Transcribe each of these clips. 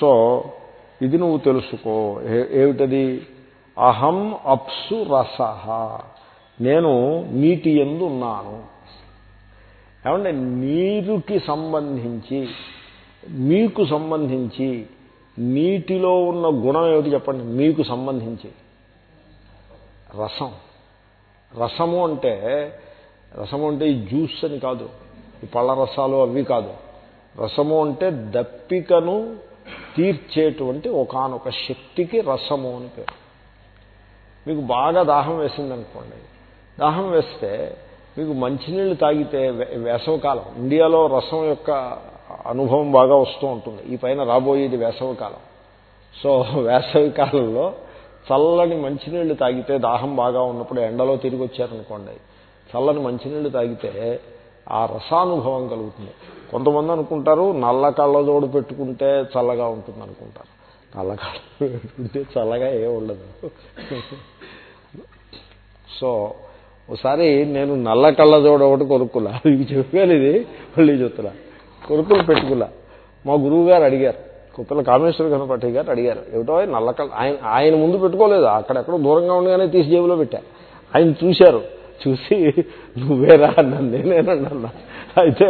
So ఇది నువ్వు తెలుసుకో. ఏమిటది? అహం అప్సు రస నేను నీటి ఎందు ఉన్నాను. ఏమంటే నీరుకి సంబంధించి మీకు సంబంధించి నీటిలో ఉన్న గుణం ఏమిటి చెప్పండి? మీకు సంబంధించి. రసం. రసము అంటే రసము అంటే ఈ జ్యూస్ అని కాదు. ఈ పళ్ళ రసాలు అవి కాదు. రసము అంటే దప్పికను తీర్చేటువంటి ఒకానొక శక్తికి రసము అని పేరు. మీకు బాగా దాహం వేసిందనుకోండి. దాహం వేస్తే మీకు మంచినీళ్ళు తాగితే వేసవకాలం ఇండియాలో రసం యొక్క అనుభవం బాగా వస్తూ ఉంటుంది. ఈ పైన రాబోయేది వేసవకాలం. సో వేసవి కాలంలో చల్లని మంచినీళ్ళు తాగితే దాహం బాగా ఉన్నప్పుడు ఎండలో తిరిగి వచ్చారనుకోండి చల్లని మంచినీళ్ళు తాగితే ఆ రసానుభవం కలుగుతుంది. కొంతమంది అనుకుంటారు నల్ల కళ్ళజోడు పెట్టుకుంటే చల్లగా ఉంటుంది అనుకుంటారు. నల్ల కళ్ళజోడు పెట్టుకుంటే చల్లగా ఏ ఉండదు. సో ఒకసారి నేను నల్ల కళ్ళజోడు ఒకటి కొనుక్కులా ఇది చెప్పాను ఇది మళ్ళీ చెప్తున్నా. కొనుక్కులు పెట్టుకులా మా గురువు గారు అడిగారు కుప్పల కామేశ్వర గణపతి గారు అడిగారు ఏమిటో నల్ల కళ్ళ ఆయన ఆయన ముందు పెట్టుకోలేదు అక్కడెక్కడో దూరంగా ఉండగానే తీసి జేబులో పెట్టా. ఆయన చూశారు. చూసి నువ్వేరా? అన్నాను నేనేనండి అన్నా అయితే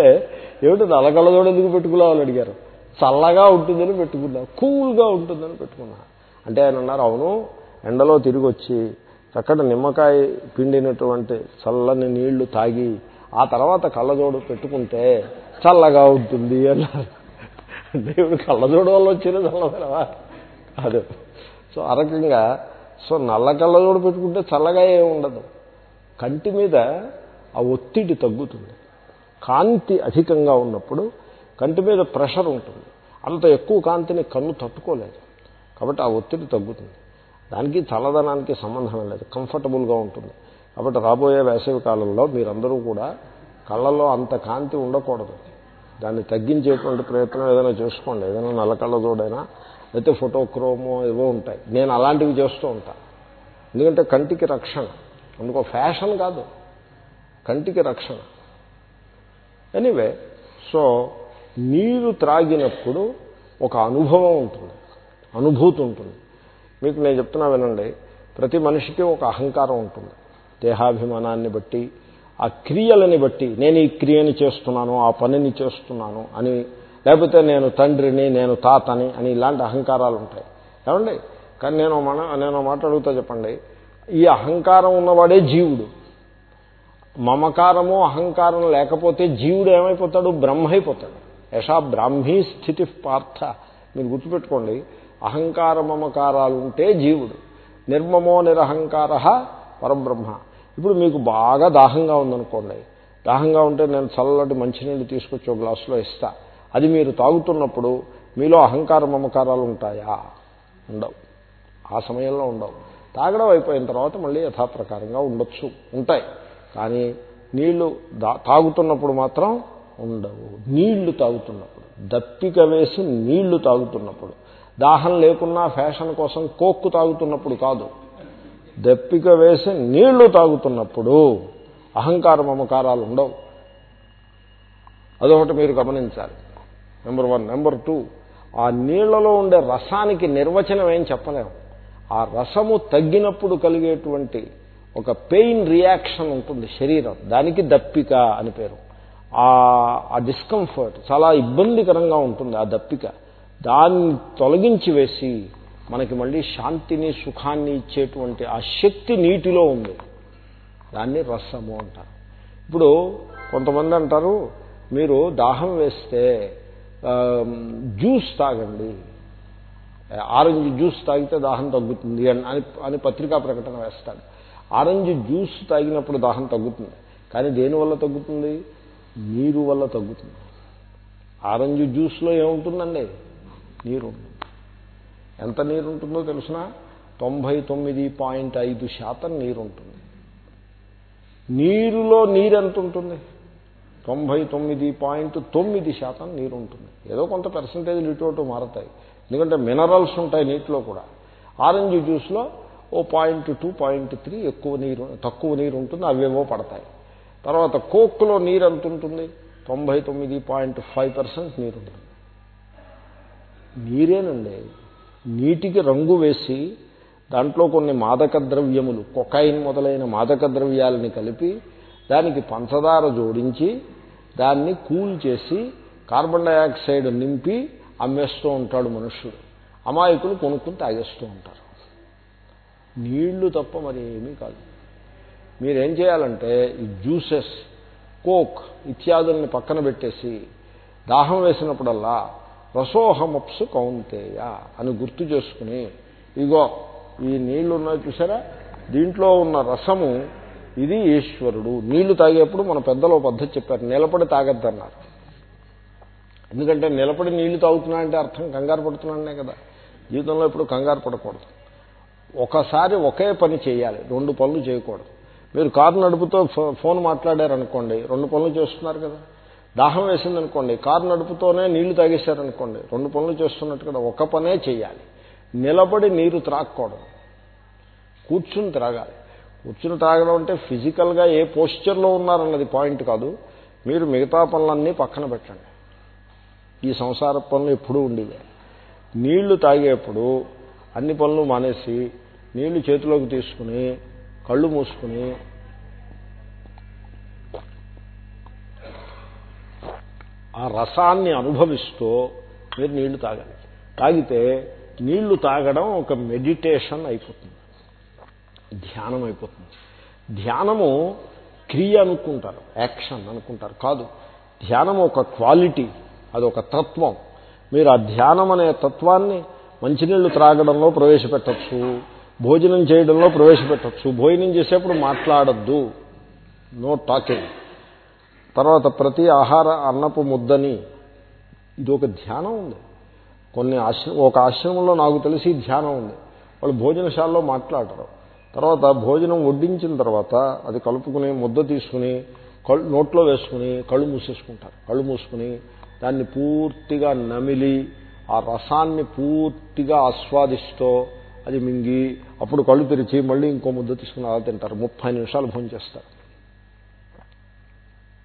ఏమిటి నల్ల ఎందుకు పెట్టుకున్నావు అడిగారు. చల్లగా ఉంటుందని పెట్టుకున్నా కూల్గా ఉంటుందని పెట్టుకున్నా అంటే ఆయన అన్నారు అవును ఎండలో తిరిగి వచ్చి చక్కటి నిమ్మకాయ పిండినటువంటి చల్లని నీళ్ళు తాగి ఆ తర్వాత కళ్ళజోడు పెట్టుకుంటే చల్లగా ఉంటుంది అన్నారు. దేవుడు కళ్ళజోడు వల్ల వచ్చిన చల్లదనవా కాదు. సో ఆ రకంగా సో నల్ల కళ్ళజోడు పెట్టుకుంటే చల్లగా ఏమి ఉండదు. కంటి మీద ఆ ఒత్తిడి తగ్గుతుంది. కాంతి అధికంగా ఉన్నప్పుడు కంటి మీద ప్రెషర్ ఉంటుంది. అంత ఎక్కువ కాంతిని కన్ను తట్టుకోలేదు. కాబట్టి ఆ ఒత్తిడి తగ్గుతుంది. దానికి చల్లదనానికి సంబంధం లేదు. కంఫర్టబుల్గా ఉంటుంది. కాబట్టి రాబోయే వేసవి కాలంలో మీరందరూ కూడా కళ్ళల్లో అంత కాంతి ఉండకూడదు. దాన్ని తగ్గించేటువంటి ప్రయత్నం ఏదైనా చేసుకోండి. ఏదైనా నల్ల కళ్ళజోడైనా లేకపోతే ఫోటోక్రోమో ఏవో ఉంటాయి. నేను అలాంటివి చేస్తూ ఉంటాను ఎందుకంటే కంటికి రక్షణ. అందుకో ఫ్యాషన్ కాదు. కంటికి రక్షణ. ఎనీవే సో నీరు త్రాగినప్పుడు ఒక అనుభవం ఉంటుంది. అనుభూతి ఉంటుంది. మీకు నేను చెప్తున్నా వినండి. ప్రతి మనిషికి ఒక అహంకారం ఉంటుంది. దేహాభిమానాన్ని బట్టి ఆ క్రియలని బట్టి నేను ఈ క్రియని చేస్తున్నాను ఆ పనిని చేస్తున్నాను అని లేకపోతే నేను తండ్రిని నేను తాతని అని ఇలాంటి అహంకారాలు ఉంటాయి. ఏమండి? కానీ నేను మన నేను మాట్లాడుగుతా చెప్పండి. ఈ అహంకారం ఉన్నవాడే జీవుడు. మమకారము అహంకారం లేకపోతే జీవుడు ఏమైపోతాడు? బ్రహ్మ అయిపోతాడు యశా బ్రాహ్మీ స్థితి పార్థ. మీరు గుర్తుపెట్టుకోండి అహంకార మమకారాలు ఉంటే జీవుడు. నిర్మమో నిరహంకార పరబ్రహ్మ. ఇప్పుడు మీకు బాగా దాహంగా ఉందనుకోండి. దాహంగా ఉంటే నేను చల్లటి మంచినీళ్ళు తీసుకొచ్చి ఒక గ్లాసులో ఇస్తా. అది మీరు తాగుతున్నప్పుడు మీలో అహంకార మమకారాలు ఉంటాయా? ఉండవు. ఆ సమయంలో ఉండవు. తాగడం అయిపోయిన తర్వాత మళ్ళీ యథాప్రకారంగా ఉండొచ్చు. ఉంటాయి. కానీ నీళ్ళు తాగుతున్నప్పుడు మాత్రం ఉండవు. నీళ్ళు తాగుతున్నప్పుడు. దప్పిక వేసి నీళ్ళు తాగుతున్నప్పుడు. దాహం లేకున్నా ఫ్యాషన్ కోసం కోక్కు తాగుతున్నప్పుడు కాదు. దప్పిక వేసి నీళ్ళు తాగుతున్నప్పుడు అహంకార మమకారాలు ఉండవు. అదొకటి మీరు గమనించాలి. Number one. Number two. ఆ నీళ్ళలో ఉండే రసానికి నిర్వచనం ఏం చెప్పలేము. ఆ రసము తగ్గినప్పుడు కలిగేటువంటి ఒక పెయిన్ రియాక్షన్ ఉంటుంది శరీరం. దానికి దప్పిక అని పేరు. ఆ డిస్కంఫర్ట్ చాలా ఇబ్బందికరంగా ఉంటుంది ఆ దప్పిక. దాన్ని తొలగించి వేసి మనకి మళ్ళీ శాంతిని సుఖాన్ని ఇచ్చేటువంటి ఆ శక్తి నీటిలో ఉంది. దాన్ని రసము అంటారు. ఇప్పుడు కొంతమంది అంటారు మీరు దాహం వేస్తే జ్యూస్ తాగండి. ఆరెంజ్ జ్యూస్ తాగితే దాహం తగ్గుతుంది అని అని- అని పత్రికా ప్రకటన వేస్తాడు. ఆరెంజ్ జ్యూస్ తాగినప్పుడు దాహం తగ్గుతుంది. కానీ దేనివల్ల తగ్గుతుంది? నీరు వల్ల తగ్గుతుంది. ఆరెంజ్ జ్యూస్లో ఏముంటుందండి? నీరు ఎంత నీరు ఉంటుందో తెలిసిన? తొంభై తొమ్మిది పాయింట్ ఐదు శాతం నీరు ఉంటుంది నీరులో నీరు ఎంత ఉంటుంది తొంభై తొమ్మిది పాయింట్ తొమ్మిది శాతం నీరు ఉంటుంది ఏదో కొంత పర్సంటేజ్ ఇటు మారతాయి. ఎందుకంటే మినరల్స్ ఉంటాయి నీటిలో కూడా. Orange జ్యూస్లో o point two point three ఎక్కువ నీరు తక్కువ నీరు ఉంటుంది అవేవో పడతాయి. తర్వాత కోక్లో నీరు ఎంత ఉంటుంది? తొంభై తొమ్మిది పాయింట్ ఫైవ్ పర్సెంట్ నీరు ఉంటుంది. నీరేనండి నీటికి రంగు వేసి దాంట్లో కొన్ని మాదక ద్రవ్యములు కొకైన్ మొదలైన మాదక ద్రవ్యాలని కలిపి దానికి పంచదార జోడించి దాన్ని కూల్ చేసి కార్బన్ డయాక్సైడ్ నింపి అమ్మేస్తూ ఉంటాడు మనుష్యుడు అమాయకులు కొనుక్కుని తాగేస్తూ ఉంటారు. నీళ్ళు తప్ప మరి ఏమీ కాదు. మీరేం చేయాలంటే ఈ జ్యూసెస్ కోక్ ఇత్యాదుల్ని పక్కన పెట్టేసి దాహం వేసినప్పుడల్లా రసోహమప్సు కౌంతేయ అని గుర్తు చేసుకుని ఇగో ఈ నీళ్ళు ఉన్నాయి చూసారా? దీంట్లో ఉన్న రసము ఇది ఈశ్వరుడు. నీళ్ళు తాగేప్పుడు మన పెద్దలు పద్ధతి చెప్పారు నిలబడి తాగద్దన్నారు. ఎందుకంటే నిలబడి నీళ్ళు తాగుతున్నా అంటే అర్థం కంగారు పడుతున్నానే కదా. జీవితంలో ఎప్పుడు కంగారు పడకూడదు. ఒకసారి ఒకే పని చేయాలి. రెండు పనులు చేయకూడదు. మీరు కారు నడుపుతో ఫోన్ మాట్లాడారనుకోండి రెండు పనులు చేస్తున్నారు కదా. దాహం వేసిందనుకోండి కారు నడుపుతోనే నీళ్ళు తాగేశారనుకోండి రెండు పనులు చేస్తున్నట్టు కదా. ఒక పనే చేయాలి. నిలబడి నీరు త్రాగకూడదు. కూర్చుని త్రాగాలి. కూర్చుని త్రాగడం అంటే ఫిజికల్గా ఏ పోస్చర్లో ఉన్నారన్నది పాయింట్ కాదు. మీరు మిగతా పనులన్నీ పక్కన పెట్టండి. ఈ సంసార పనులు ఎప్పుడూ ఉండేవి. నీళ్ళు తాగేప్పుడు అన్ని పనులు మానేసి నీళ్ళు చేతిలోకి తీసుకుని కళ్ళు మూసుకుని ఆ రసాన్ని అనుభవిస్తూ మీరు నీళ్ళు తాగాలి. తాగితే నీళ్ళు తాగడం ఒక మెడిటేషన్ అయిపోతుంది. ధ్యానం అయిపోతుంది. ధ్యానము క్రియ అనుకుంటారు యాక్షన్ అనుకుంటారు. కాదు ధ్యానం ఒక క్వాలిటీ అది ఒక తత్వం. మీరు ఆ ధ్యానం అనే తత్వాన్ని మంచినీళ్ళు త్రాగడంలో ప్రవేశపెట్టచ్చు. భోజనం చేయడంలో ప్రవేశపెట్టచ్చు. భోజనం చేసేప్పుడు మాట్లాడద్దు. No talking. తర్వాత ప్రతి ఆహార అన్నపు ముద్దని. ఇది ఒక ధ్యానం ఉంది. కొన్ని ఆశ్రమం ఒక ఆశ్రమంలో నాకు తెలిసి ధ్యానం ఉంది. వాళ్ళు భోజనశాలలో మాట్లాడరు. తర్వాత భోజనం వడ్డించిన తర్వాత అది కలుపుకుని ముద్ద తీసుకుని కళ్ళు నోట్లో వేసుకుని కళ్ళు మూసేసుకుంటారు. కళ్ళు మూసుకుని దాన్ని పూర్తిగా నమిలి ఆ రసాన్ని పూర్తిగా ఆస్వాదిస్తూ అది మింగి అప్పుడు కళ్ళు తెరిచి మళ్ళీ ఇంకో ముద్ద తీసుకుని అలా తింటారు. ముప్పై నిమిషాలు భోజనం చేస్తారు.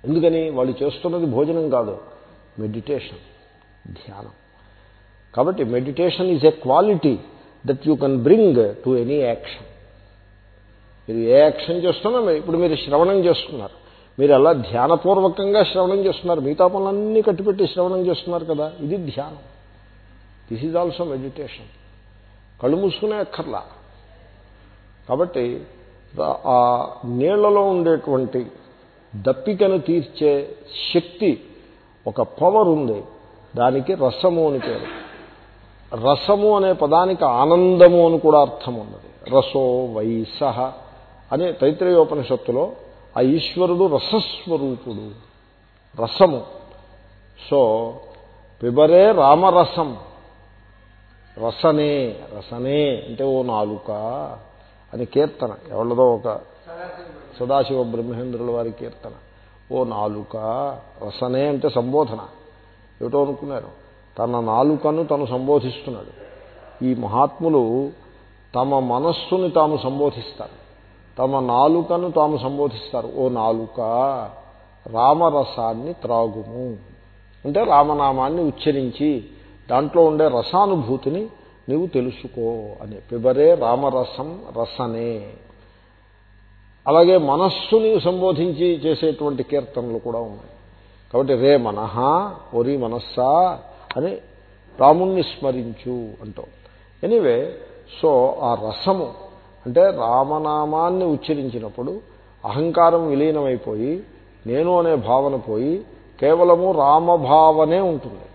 ఎందుకని? వాళ్ళు చేస్తున్నది భోజనం కాదు మెడిటేషన్ ధ్యానం. కాబట్టి meditation is a quality that you can bring to any action మీరు ఏ యాక్షన్ చేస్తున్నా ఇప్పుడు మీరు శ్రవణం చేస్తున్నారు. మీరు ఎలా ధ్యానపూర్వకంగా శ్రవణం చేస్తున్నారు. మిగతా పనులన్నీ కట్టిపెట్టి శ్రవణం చేస్తున్నారు కదా? ఇది ధ్యానం. దిస్ ఈజ్ ఆల్సో మెడిటేషన్ కళ్ళు మూసుకునే అక్కర్లా. కాబట్టి ఆ నీళ్ళలో ఉండేటువంటి దప్పికను తీర్చే శక్తి ఒక పవర్ ఉంది. దానికి రసము అని పేరు. రసము అనే పదానికి ఆనందము అని కూడా అర్థం ఉన్నది. రసో వైస అనే తైత్రయోపనిషత్తులో ఆ ఈశ్వరుడు రసస్వరూపుడు. రసము. సో పిబరే రామరసం. రసనే రసనే అంటే ఓ నాలుక అని కీర్తన ఎవరిదో ఒక సదాశివ బ్రహ్మేంద్రుల వారి కీర్తన. ఓ నాలుక రసనే అంటే సంబోధన. ఏమిటో అనుకున్నారు? తన నాలుకను తను సంబోధిస్తున్నాడు. ఈ మహాత్ములు తమ మనస్సుని తాము సంబోధిస్తారు. తమ నాలుకను తాము సంబోధిస్తారు. ఓ నాలుక రామరసాన్ని త్రాగుము. అంటే రామనామాన్ని ఉచ్చరించి దాంట్లో ఉండే రసానుభూతిని నీవు తెలుసుకో అని. పిబరే రామరసం రసనే. అలాగే మనస్సుని సంబోధించి చేసేటువంటి కీర్తనలు కూడా ఉన్నాయి. కాబట్టి రే మనహ ఒరి మనస్సా అని రాముణ్ణి స్మరించు అంటాం. ఎనీవే సో ఆ రసము అంటే రామనామాన్ని ఉచ్చరించినప్పుడు అహంకారం విలీనమైపోయి నేను అనే భావన పోయి కేవలము రామభావనే ఉంటుంది.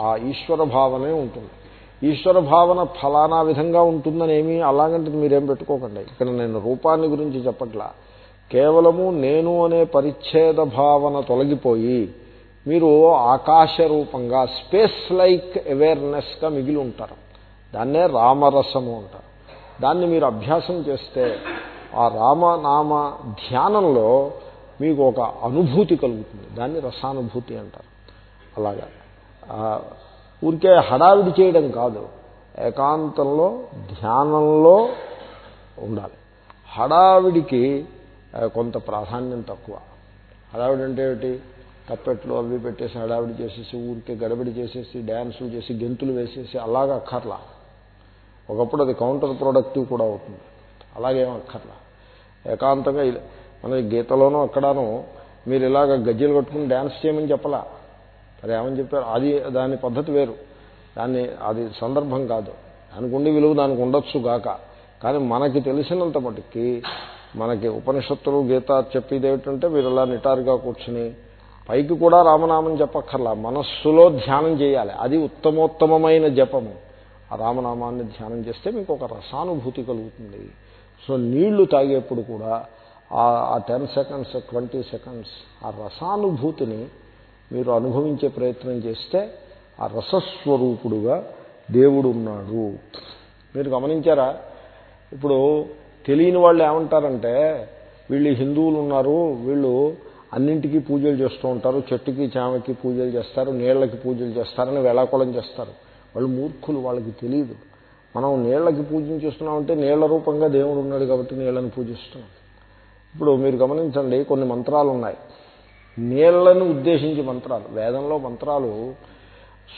ఆ ఈశ్వర భావనే ఉంటుంది. ఈశ్వర భావన ఫలానా విధంగా ఉంటుందని ఏమీ అలాగంటే మీరేం పెట్టుకోకండి. ఇక్కడ నేను రూపాన్ని గురించి చెప్పట్లా. కేవలము నేను అనే పరిచ్ఛేద భావన తొలగిపోయి మీరు ఆకాశ రూపంగా స్పేస్ లైక్ అవేర్నెస్గా మిగిలి ఉంటారు. దాన్నే రామరసము అంటారు. దాన్ని మీరు అభ్యాసం చేస్తే ఆ రామనామ ధ్యానంలో మీకు ఒక అనుభూతి కలుగుతుంది. దాన్ని రసానుభూతి అంటారు. అలాగా. ఊరికే హడావిడి చేయడం కాదు. ఏకాంతంలో ధ్యానంలో ఉండాలి. హడావిడికి కొంత ప్రాధాన్యం తక్కువ. హడావిడి అంటే ఏమిటి? తప్పెట్లు అవి పెట్టేసి హడావిడి చేసేసి ఊరికే గడబడి చేసేసి డ్యాన్సులు చేసి గెంతులు వేసేసి అలాగా అక్కర్లా. ఒకప్పుడు అది కౌంటర్ ప్రొడక్టివ్ కూడా అవుతుంది. అలాగేం అక్కర్లా. ఏకాంతంగా మన గీతలోనూ అక్కడను మీరు ఇలాగ గజ్జలు కట్టుకుని డ్యాన్స్ చేయమని చెప్పలా. మరి ఏమని చెప్పారు? అది దాని పద్ధతి వేరు. దాన్ని అది సందర్భం కాదు. దానికి ఉండి విలువ దానికి ఉండొచ్చు గాక. కానీ మనకి తెలిసినంత మటుకి మనకి ఉపనిషత్తులు గీత చెప్పేది ఏమిటంటే మీరు ఇలా నిటారుగా కూర్చుని పైకి కూడా రామనామం చెప్పక్కర్లా. మనస్సులో ధ్యానం చేయాలి. అది ఉత్తమోత్తమైన జపము. ఆ రామనామాన్ని ధ్యానం చేస్తే మీకు ఒక రసానుభూతి కలుగుతుంది. సో నీళ్ళు తాగేప్పుడు కూడా ఆ టెన్ సెకండ్స్ ట్వంటీ సెకండ్స్ ఆ రసానుభూతిని మీరు అనుభవించే ప్రయత్నం చేస్తే ఆ రసస్వరూపుడుగా దేవుడు ఉన్నాడు మీరు గమనించారా? ఇప్పుడు తెలియని వాళ్ళు ఏమంటారంటే వీళ్ళు హిందువులు ఉన్నారు వీళ్ళు అన్నింటికీ పూజలు చేస్తూ ఉంటారు చెట్టుకి చామకి పూజలు చేస్తారు నీళ్ళకి పూజలు చేస్తారని వేళాకుళం చేస్తారు. వాళ్ళు మూర్ఖులు వాళ్ళకి తెలియదు. మనం నీళ్ళకి పూజలు చేస్తున్నామంటే నీళ్ళ రూపంగా దేవుడు ఉన్నాడు కాబట్టి నీళ్ళను పూజిస్తున్నాం. ఇప్పుడు మీరు గమనించండి కొన్ని మంత్రాలు ఉన్నాయి నీళ్ళను ఉద్దేశించి మంత్రాలు. వేదంలో మంత్రాలు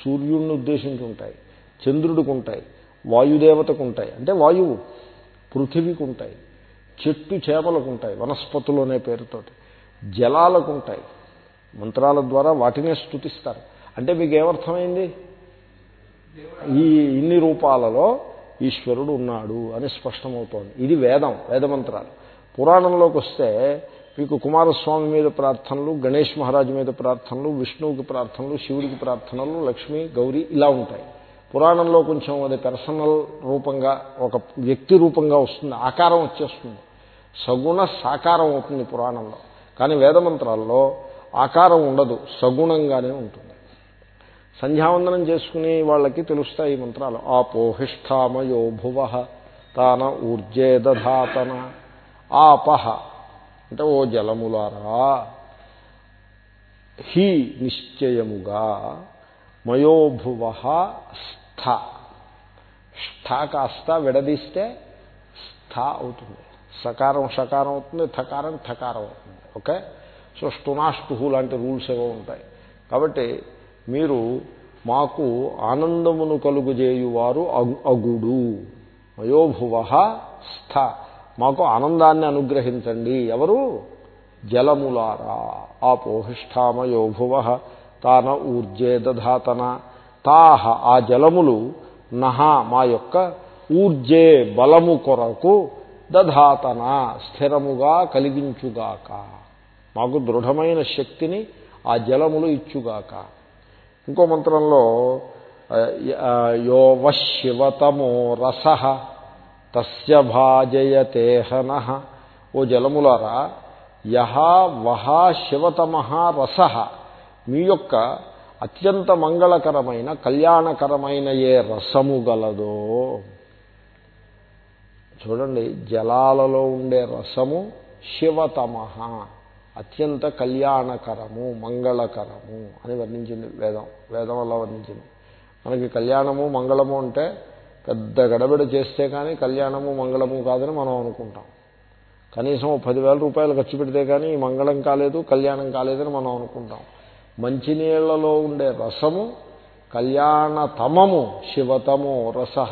సూర్యుడిని ఉద్దేశించి ఉంటాయి చంద్రుడికి ఉంటాయి వాయుదేవతకు ఉంటాయి అంటే వాయువు పృథివీకి ఉంటాయి చెట్టు చేపలకు ఉంటాయి వనస్పతులు అనే పేరుతోటి. జలాలకు ఉంటాయి మంత్రాల ద్వారా వాటినే స్థుతిస్తారు అంటే మీకు ఏమర్థమైంది ఈ ఇన్ని రూపాలలో ఈశ్వరుడు ఉన్నాడు అని స్పష్టమవుతోంది. ఇది వేదం వేదమంత్రాలు. పురాణంలోకి వస్తే మీకు కుమారస్వామి మీద ప్రార్థనలు గణేష్ మహారాజు మీద ప్రార్థనలు విష్ణువుకి ప్రార్థనలు శివుడికి ప్రార్థనలు లక్ష్మి గౌరీ ఇలా ఉంటాయి. పురాణంలో కొంచెం అది పర్సనల్ రూపంగా ఒక వ్యక్తి రూపంగా వస్తుంది ఆకారం వచ్చేస్తుంది. సగుణ సాకారం అవుతుంది పురాణంలో. కానీ వేదమంత్రాల్లో ఆకారం ఉండదు సగుణంగానే ఉంటుంది. సంధ్యావందనం చేసుకునే వాళ్ళకి తెలుస్తాయి ఈ మంత్రాలు. ఆపోహిష్ఠామయో భువ తాన ఊర్జేదధాతన ఆపహ అంటే ఓ జలములారా హి నిశ్చయముగా మయోభువ స్థ. స్థ కాస్త విడదీస్తే స్థ అవుతుంది. సకారం షకారం అవుతుంది థకారం ఠకారం అవుతుంది. ఓకే? సో స్టునాష్టుహు లాంటి రూల్స్ ఏవో ఉంటాయి. కాబట్టి మీరు మాకు ఆనందమును కలుగుజేయువారు అగుడు. మయోభువ స్థ. మాకు ఆనందాన్ని అనుగ్రహించండి. ఎవరు? జలములారా. ఆపోహిష్టామయో భువ తాన ఊర్జే దధాతన. తాహ ఆ జలములు నహ మా యొక్క ఊర్జే బలము కొరకు దధాతన స్థిరముగా కలిగించుగాక. మాకు దృఢమైన శక్తిని ఆ జలములు ఇచ్చుగాక. ఇంకో మంత్రంలో యో వశివతమో రస. తస్య భాజయతేహన ఓ జలములారా యహ వహ శివతమ రస. మీ యొక్క అత్యంత మంగళకరమైన కళ్యాణకరమైన ఏ రసము గలదో. చూడండి జలాలలో ఉండే రసము శివతమ అత్యంత కళ్యాణకరము మంగళకరము అని వర్ణించింది వేదం. వేదం వల్ల వర్ణించింది. మనకి కళ్యాణము మంగళము అంటే పెద్ద గడబిడ చేస్తే కానీ కళ్యాణము మంగళము కాదని మనం అనుకుంటాం. కనీసం పదివేల రూపాయలు ఖర్చు పెడితే కానీ ఈ మంగళం కాలేదు కళ్యాణం కాలేదని మనం అనుకుంటాం. మంచినీళ్ళలో ఉండే రసము కళ్యాణతమము శివతమో రస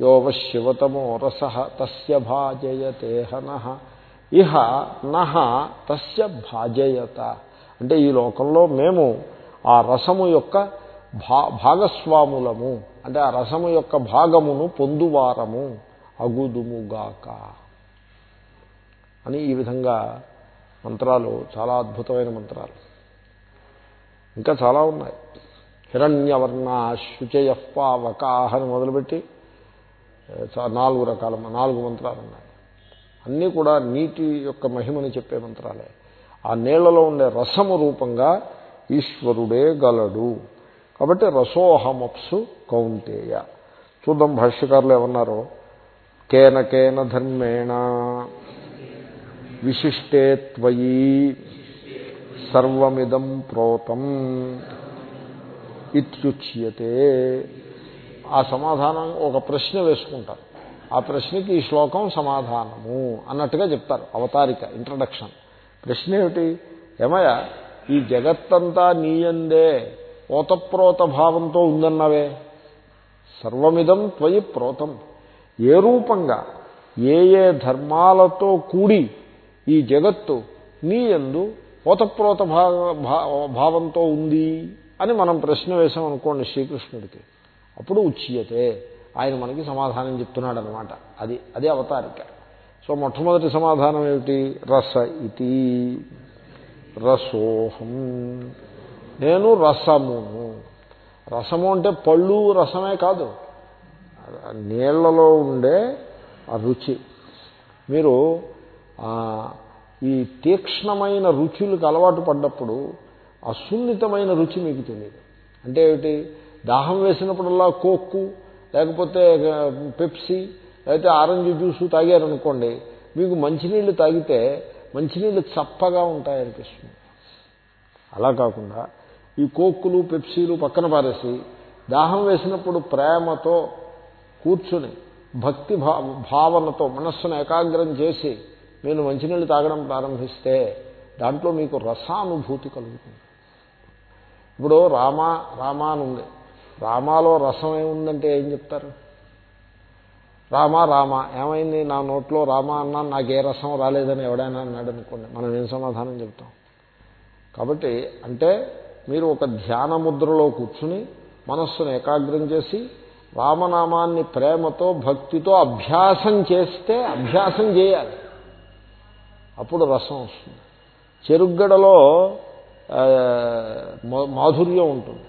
యోవ శివతమో రస తస్య భాజయతేహన ఇహ నహ తస్య భాజయత. అంటే ఈ లోకంలో మేము ఆ రసము యొక్క భా భాగస్వాములము. అంటే ఆ రసము యొక్క భాగమును పొందువారము అగుదుముగాక. అని ఈ విధంగా మంత్రాలు చాలా అద్భుతమైన మంత్రాలు. ఇంకా చాలా ఉన్నాయి. హిరణ్యవర్ణ శుచయ పావకాహ అని మొదలుపెట్టి నాలుగు రకాల నాలుగు మంత్రాలు ఉన్నాయి. అన్నీ కూడా నీటి యొక్క మహిమని చెప్పే మంత్రాలే. ఆ నీళ్ళలో ఉండే రసము రూపంగా ఈశ్వరుడే గలడు. కాబట్టి రసోహమప్సు కౌంటేయ చూద్దాం భాష్యకారులు ఏమన్నారో? కేన కేన ధర్మేణ విశిష్టే త్వయి సర్వమిదం ప్రోతం ఇత్యుచ్యతే. ఆ సమాధానం ఒక ప్రశ్న వేసుకుంటారు. ఆ ప్రశ్నకి ఈ శ్లోకం సమాధానము అన్నట్టుగా చెప్తారు అవతారిక ఇంట్రడక్షన్ ప్రశ్న ఏమిటి ఏమయ్య ఈ జగత్తంతా నీయందే. ఓతప్రోత భావంతో ఉందన్నవే? సర్వమిదం త్వయి ప్రోతం. ఏ రూపంగా ఏ ఏ ధర్మాలతో కూడి ఈ జగత్తు నీ ఎందు ఓతప్రోత భావంతో ఉంది అని మనం ప్రశ్న వేసాం అనుకోండి శ్రీకృష్ణుడికి. అప్పుడు ఉచ్యతే. ఆయన మనకి సమాధానం చెప్తున్నాడు అనమాట అది అదే అవతారిక. సో మొట్టమొదటి సమాధానం ఏమిటి? రస ఇది రసోహం. నేను రసమును. రసము అంటే పళ్ళు రసమే కాదు. నీళ్ళలో ఉండే ఆ రుచి. మీరు ఈ తీక్ష్ణమైన రుచులకు అలవాటు పడ్డప్పుడు ఆ సున్నితమైన రుచి మీకు తెలియదు. అంటే ఏమిటి? దాహం వేసినప్పుడల్లా కోక్కు లేకపోతే పెప్సీ లేకపోతే ఆరెంజ్ జ్యూసు తాగారనుకోండి మీకు మంచినీళ్ళు తాగితే మంచినీళ్ళు చప్పగా ఉంటాయనిపిస్తుంది. అలా కాకుండా ఈ కోక్కులు పెప్సీలు పక్కన పారేసి దాహం వేసినప్పుడు ప్రేమతో కూర్చుని భక్తి భావనతో మనస్సును ఏకాగ్రం చేసి నేను మంచినీళ్ళు తాగడం ప్రారంభిస్తే దాంట్లో మీకు రసానుభూతి కలుగుతుంది. ఇప్పుడు రామ రామ అని ఉంది. రామాలో రసం ఏముందంటే ఏం చెప్తారు? రామ రామ ఏమైంది? నా నోట్లో రామ అన్నా నాకు ఏ రసం రాలేదని ఎవడైనా అన్నాడు అనుకోండి మనం ఏం సమాధానం చెప్తాం కాబట్టి అంటే మీరు ఒక ధ్యాన ముద్రలో కూర్చుని మనస్సును ఏకాగ్రం చేసి రామనామాన్ని ప్రేమతో భక్తితో అభ్యాసం చేస్తే అభ్యాసం చేయాలి. అప్పుడు రసం వస్తుంది. చెరుగ్గడలో మాధుర్యం ఉంటుంది.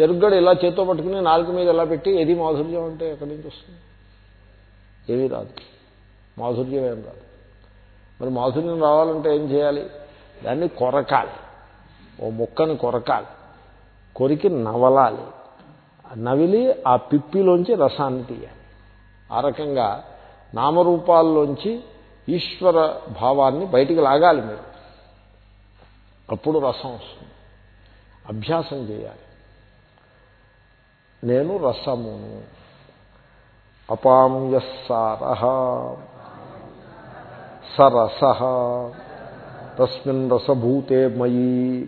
చెరుగ్గడ ఇలా చేత్తో పట్టుకుని నాలుగు మీద ఇలా పెట్టి ఏది మాధుర్యం అంటే ఎక్కడి నుంచి వస్తుంది? ఏమీ రాదు. మాధుర్యం ఏం రాదు. మరి మాధుర్యం రావాలంటే ఏం చేయాలి? దాన్ని కొరకాలి. ఓ ముక్కని కొరకాలి కొరికి నవలాలి. నవిలి ఆ పిప్పిలోంచి రసాన్ని తీయాలి. ఆ రకంగా నామరూపాల్లోంచి ఈశ్వర భావాన్ని బయటికి లాగాలి మీరు. అప్పుడు రసం వస్తుంది. అభ్యాసం చేయాలి. నేను రసమును అపాంయసార సరస తస్మిన్ రసభూతే మయీ.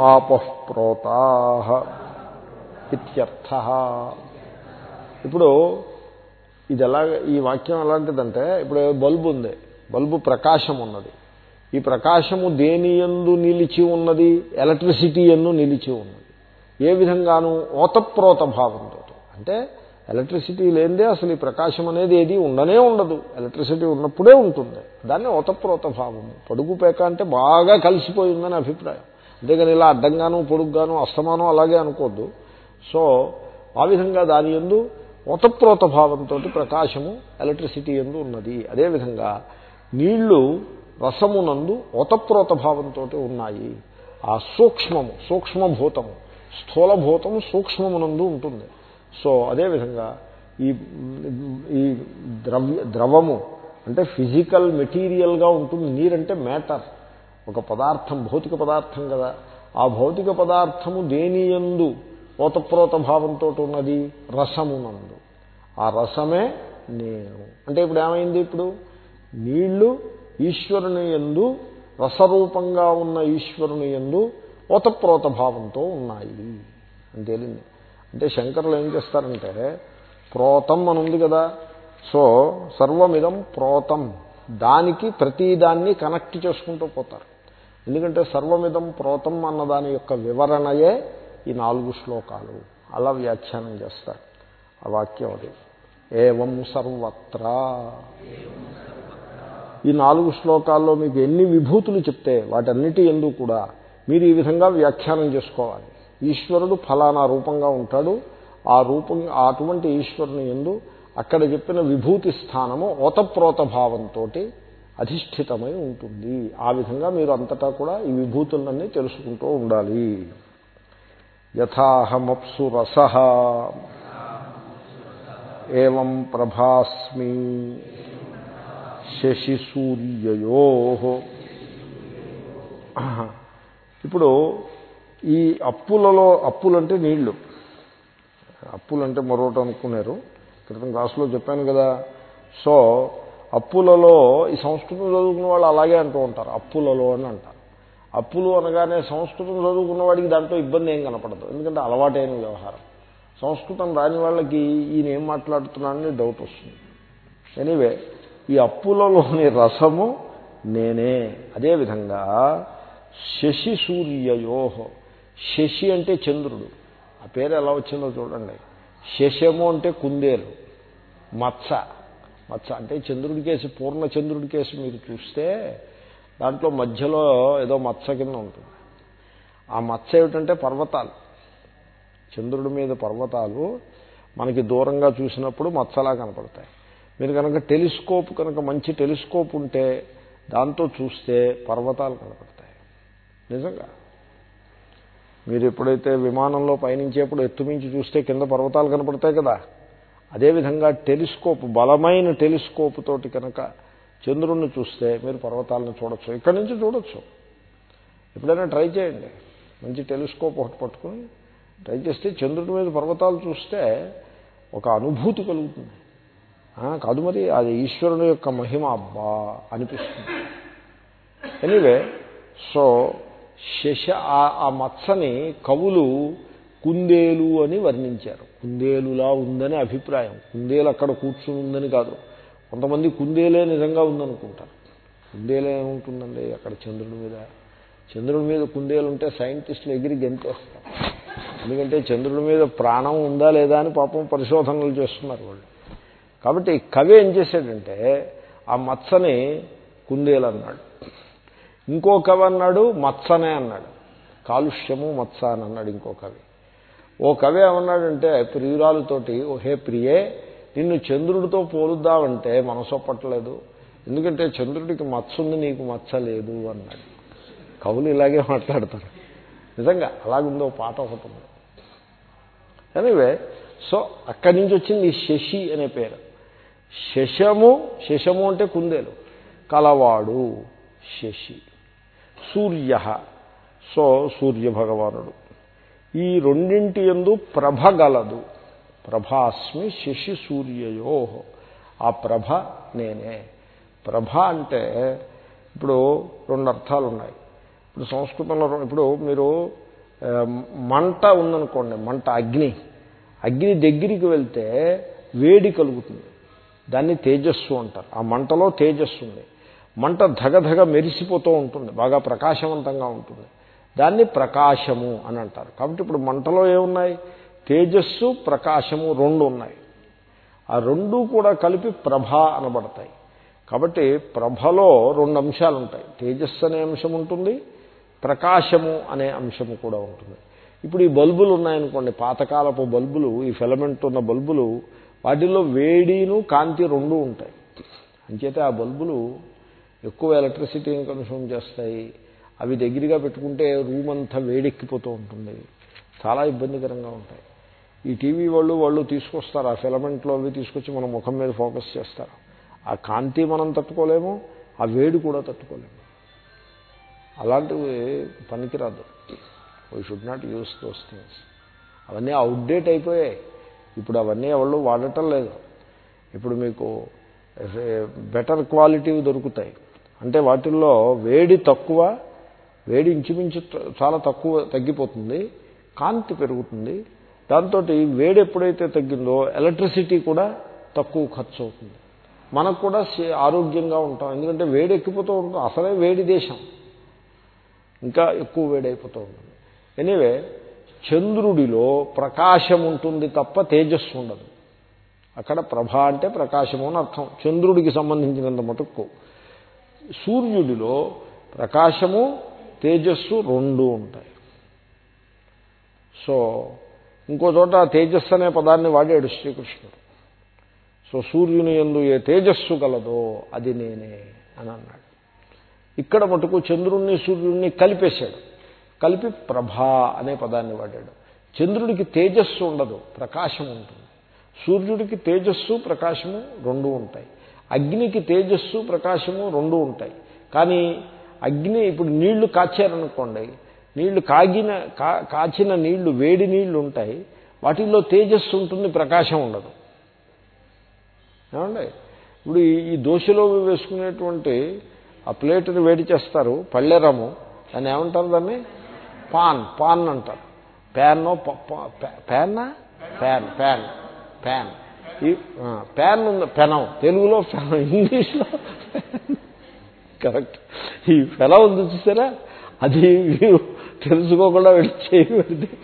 ఆపఃప్రోతా ఇత్యర్థ. ఇప్పుడు ఇది ఎలా ఈ వాక్యం ఎలాంటిదంటే ఇప్పుడు బల్బు ఉంది బల్బు ప్రకాశం ఉన్నది ఈ ప్రకాశము దేని ఎందు నిలిచి ఉన్నది? ఎలక్ట్రిసిటీ ఎందు నిలిచి ఉన్నది. ఏ విధంగాను ఓతప్రోత భావంతో అంటే ఎలక్ట్రిసిటీ లేదే అసలు ఈ ప్రకాశం అనేది ఏది ఉండనే ఉండదు. ఎలక్ట్రిసిటీ ఉన్నప్పుడే ఉంటుంది. దాన్ని ఓతప్రోత భావము. పొడుగు పేక అంటే బాగా కలిసిపోయిందని అభిప్రాయం. అంతేగాని ఇలా అడ్డంగాను పొడుగ్గాను అస్తమానం అలాగే అనుకోద్దు. సో ఆ విధంగా దాని ఎందు ఓతప్రోత భావంతో ప్రకాశము ఎలక్ట్రిసిటీ ఎందు ఉన్నది. అదేవిధంగా నీళ్ళు రసమునందు ఓతప్రోత భావంతో ఉన్నాయి. ఆ సూక్ష్మము సూక్ష్మభూతము స్థూలభూతము సూక్ష్మమునందు ఉంటుంది. సో అదేవిధంగా ఈ ఈ ద్రవ్య ద్రవము అంటే ఫిజికల్ మెటీరియల్గా ఉంటుంది. నీరంటే మ్యాటర్. ఒక పదార్థం భౌతిక పదార్థం కదా. ఆ భౌతిక పదార్థము దేని ఎందు ఓతప్రోత భావంతో ఉన్నది? రసమునందు ఆ రసమే నేను. అంటే ఇప్పుడు ఏమైంది ఇప్పుడు? నీళ్ళు ఈశ్వరుని ఎందు రసరూపంగా ఉన్న ఈశ్వరుని ఎందు ఓతప్రోత భావంతో ఉన్నాయి. అని తేలింది. అంటే శంకరులు ఏం చేస్తారంటే ప్రోతం అని ఉంది కదా. సో సర్వమిదం ప్రోతం. దానికి ప్రతిదాన్ని కనెక్ట్ చేసుకుంటూ పోతారు. ఎందుకంటే సర్వమిదం ప్రోతం అన్న దాని యొక్క వివరణయే ఈ నాలుగు శ్లోకాలు. అలా వ్యాఖ్యానం చేస్తారు. ఆ వాక్యం అది. ఏవం సర్వత్రా. ఈ నాలుగు శ్లోకాల్లో మీకు ఎన్ని విభూతులు చెప్తే వాటన్నిటి ఎందు కూడా మీరు ఈ విధంగా వ్యాఖ్యానం చేసుకోవాలి. ఈశ్వరుడు ఫలానా రూపంగా ఉంటాడు. ఆ రూపం అటువంటి ఈశ్వరుని ఎందు అక్కడ చెప్పిన విభూతి స్థానము ఓతప్రోత భావంతో అధిష్ఠితమై ఉంటుంది. ఆ విధంగా మీరు అంతటా కూడా ఈ విభూతులన్నీ తెలుసుకుంటూ ఉండాలి. యథాహమప్సు రస. ఏం ప్రభాస్మి శశిసూర్యయో ఇప్పుడు ఈ అప్పులలో అప్పులంటే నీళ్ళు. అప్పులంటే మరొకటి అనుకున్నారు. క్రితం క్లాసులో చెప్పాను కదా. సో అప్పులలో ఈ సంస్కృతం చదువుకున్న వాళ్ళు అలాగే అంటూ ఉంటారు. అప్పులలో అని అంటారు. అప్పులు అనగానే సంస్కృతం చదువుకున్న వాడికి దాంట్లో ఇబ్బంది ఏం కనపడదు. ఎందుకంటే అలవాటైన వ్యవహారం. సంస్కృతం రాని వాళ్ళకి ఈయన ఏం మాట్లాడుతున్నాడని డౌట్ వస్తుంది. ఎనీవే ఈ అప్పులలోని రసము నేనే. అదేవిధంగా శశి సూర్యయోహో శశి అంటే చంద్రుడు. ఆ పేరు ఎలా వచ్చిందో చూడండి. శశము అంటే కుందేలు. మత్స. మత్స అంటే చంద్రుడి కేసు పూర్ణ చంద్రుడి కేసు మీరు చూస్తే దాంట్లో మధ్యలో ఏదో మత్స కింద ఉంటుంది. ఆ మత్స ఏమిటంటే పర్వతాలు. చంద్రుడి మీద పర్వతాలు మనకి దూరంగా చూసినప్పుడు మత్సలా కనపడతాయి. మీరు కనుక టెలిస్కోప్ కనుక మంచి టెలిస్కోప్ ఉంటే దాంతో చూస్తే పర్వతాలు కనపడతాయి. నిజంగా. మీరు ఎప్పుడైతే విమానంలో పయనించేప్పుడు ఎత్తుమించి చూస్తే కింద పర్వతాలు కనపడతాయి కదా? అదేవిధంగా టెలిస్కోప్ బలమైన టెలిస్కోప్ తోటి కనుక చంద్రుణ్ణి చూస్తే మీరు పర్వతాలను చూడొచ్చు. ఇక్కడి నుంచి చూడొచ్చు. ఎప్పుడైనా ట్రై చేయండి. మంచి టెలిస్కోప్ ఒకటి పట్టుకుని ట్రై చేస్తే చంద్రుడి మీద పర్వతాలు చూస్తే ఒక అనుభూతి కలుగుతుంది. కాదు మరి అది ఈశ్వరుని యొక్క మహిమ అబ్బా అనిపిస్తుంది. ఎనీవే సో శశ ఆ మత్సని కవులు కుందేలు అని వర్ణించారు. కుందేలులా ఉందని అభిప్రాయం. కుందేలు అక్కడ కూర్చుని ఉందని కాదు. కొంతమంది కుందేలే నిజంగా ఉందనుకుంటారు. కుందేలే ఉంటుందండి అక్కడ చంద్రుడి మీద. చంద్రుడి మీద కుందేలు ఉంటే సైంటిస్టులు ఎగిరి గెంతేస్తారు. ఎందుకంటే చంద్రుడి మీద ప్రాణం ఉందా లేదా అని పాపం పరిశోధనలు చేస్తున్నారు వాళ్ళు. కాబట్టి కవి ఏం చేశాడంటే ఆ మత్సని కుందేలు అన్నాడు. ఇంకో కవి అన్నాడు మత్సనే అన్నాడు. కాలుష్యము మత్స అని అన్నాడు ఇంకో కవి. ఓ కవి ఏమన్నాడంటే ప్రియురాలతోటి ఓహే హే ప్రియే నిన్ను చంద్రుడితో పోలుద్దామంటే మనసు ఎందుకంటే చంద్రుడికి మత్స నీకు మచ్చ లేదు అన్నాడు. కవులు ఇలాగే మాట్లాడతారు. నిజంగా అలాగుందో పాట ఒకటి ఉంది. ఎనీవే సో అక్కడి నుంచి వచ్చింది శశి అనే పేరు. శశము శశము అంటే కుందేలు. కలవాడు శశి. సూర్య. సో సూర్య భగవానుడు ఈ రెండింటి ఎందు ప్రభ గలదు. ప్రభాస్మి శశి సూర్యయో. ఆ ప్రభ నేనే. ప్రభ అంటే ఇప్పుడు రెండు అర్థాలు ఉన్నాయి. ఇప్పుడు సంస్కృతంలో ఇప్పుడు మీరు మంట ఉందనుకోండి మంట అగ్ని. అగ్ని దగ్గరికి వెళ్తే వేడి కలుగుతుంది. దాన్ని తేజస్సు అంటారు. ఆ మంటలో తేజస్సు ఉంది. మంట ధగధగ మెరిసిపోతూ ఉంటుంది. బాగా ప్రకాశవంతంగా ఉంటుంది. దాన్ని ప్రకాశము అని అంటారు. కాబట్టి ఇప్పుడు మంటలో ఏమున్నాయి? తేజస్సు ప్రకాశము రెండు ఉన్నాయి. ఆ రెండు కూడా కలిపి ప్రభ అనబడతాయి. కాబట్టి ప్రభలో రెండు అంశాలు ఉంటాయి. తేజస్సు అనే అంశం ఉంటుంది ప్రకాశము అనే అంశము కూడా ఉంటుంది. ఇప్పుడు ఈ బల్బులు ఉన్నాయనుకోండి పాతకాలపు బల్బులు ఈ ఫిలమెంట్ ఉన్న బల్బులు వాటిల్లో వేడిను కాంతి రెండు ఉంటాయి. అంచేతే ఆ బల్బులు ఎక్కువ ఎలక్ట్రిసిటీని కన్సూమ్ చేస్తాయి అవి దగ్గరగా పెట్టుకుంటే రూమ్ అంతా వేడెక్కిపోతూ ఉంటుంది. చాలా ఇబ్బందికరంగా ఉంటాయి. ఈ టీవీ వాళ్ళు వాళ్ళు తీసుకొస్తారు. ఆ ఫిలమెంట్లో అవి తీసుకొచ్చి మన ముఖం మీద ఫోకస్ చేస్తారు. ఆ కాంతి మనం తట్టుకోలేము ఆ వేడి కూడా తట్టుకోలేము. అలాంటివి పనికిరాదు. We should not use those things అవన్నీ అవుట్డేట్ అయిపోయాయి. ఇప్పుడు అవన్నీ ఎవరు వాడటం లేదు. ఇప్పుడు మీకు బెటర్ క్వాలిటీవి దొరుకుతాయి. అంటే వాటిల్లో వేడి తక్కువ వేడి ఇంచుమించు చాలా తక్కువ తగ్గిపోతుంది కాంతి పెరుగుతుంది. దాంతో వేడి ఎప్పుడైతే తగ్గిందో ఎలక్ట్రిసిటీ కూడా తక్కువ ఖర్చు అవుతుంది మనకు కూడా ఆరోగ్యంగా ఉంటాం. ఎందుకంటే వేడి ఎక్కిపోతూ ఉంటుంది. అసలే వేడి దేశం. ఇంకా ఎక్కువ వేడైపోతూ ఉంటుంది. ఎనీవే చంద్రుడిలో ప్రకాశం ఉంటుంది తప్ప తేజస్సు ఉండదు. అక్కడ ప్రభ అంటే ప్రకాశము అని అర్థం. చంద్రుడికి సంబంధించినంత మటుకు. సూర్యుడిలో ప్రకాశము తేజస్సు రెండు ఉంటాయి. సో ఇంకో చోట తేజస్సు అనే పదాన్ని వాడాడు శ్రీకృష్ణుడు. సో సూర్యుని ఎందు ఏ తేజస్సు గలదో అది నేనే అని అన్నాడు. ఇక్కడ మటుకు చంద్రుణ్ణి సూర్యుణ్ణి కలిపేశాడు. కలిపి ప్రభా అనే పదాన్ని వాడాడు. చంద్రుడికి తేజస్సు ఉండదు ప్రకాశం ఉంటుంది. సూర్యుడికి తేజస్సు ప్రకాశము రెండు ఉంటాయి. అగ్నికి తేజస్సు ప్రకాశము రెండు ఉంటాయి. కానీ అగ్ని ఇప్పుడు నీళ్ళు కాచారనుకోండి నీళ్ళు కాగిన కాచిన నీళ్ళు వేడి నీళ్ళు ఉంటాయి వాటిల్లో తేజస్సు ఉంటుంది ప్రకాశం ఉండదు. ఏమండి? ఇప్పుడు ఈ దోశలో వేసుకునేటువంటి ఆ ప్లేటుని వేడి చేస్తారు పళ్ళెరము దాన్ని ఏమంటారు దాన్ని? పాన్ పాన్ అంటారు. ప్యాన్నో ప్యాన్నా? Pan pan pan. ఈ ప్యాన్ ఉంది పెనం. తెలుగులో పెనం ఇంగ్లీష్లో కరెక్ట్. ఈ ఫెలా ఉంది చూసారా? అది మీరు తెలుసుకోకుండా వెళ్ళి చేయి పెడితే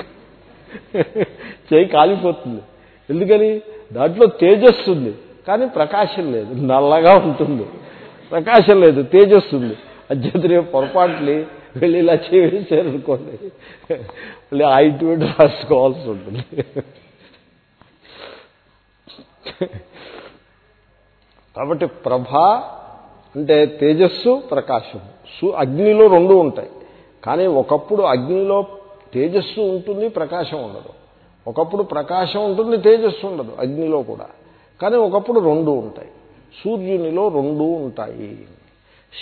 చేయి కాలిపోతుంది. ఎందుకని? దాంట్లో తేజస్సు ఉంది. కానీ ప్రకాశం లేదు. నల్లగా ఉంటుంది. ప్రకాశం లేదు. తేజస్సు ఉంది. అధ్యతనే పొరపాట్లు వెళ్ళి ఇలా చేసేసారనుకోండి మళ్ళీ ఆయింట్మెంట్ రాసుకోవాల్సి ఉంటుంది. కాబట్టి ప్రభ అంటే తేజస్సు ప్రకాశము సు అగ్నిలో రెండు ఉంటాయి. కానీ ఒకప్పుడు అగ్నిలో తేజస్సు ఉంటుంది ప్రకాశం ఉండదు. ఒకప్పుడు ప్రకాశం ఉంటుంది తేజస్సు ఉండదు అగ్నిలో కూడా. కానీ ఒకప్పుడు రెండు ఉంటాయి. సూర్యునిలో రెండు ఉంటాయి.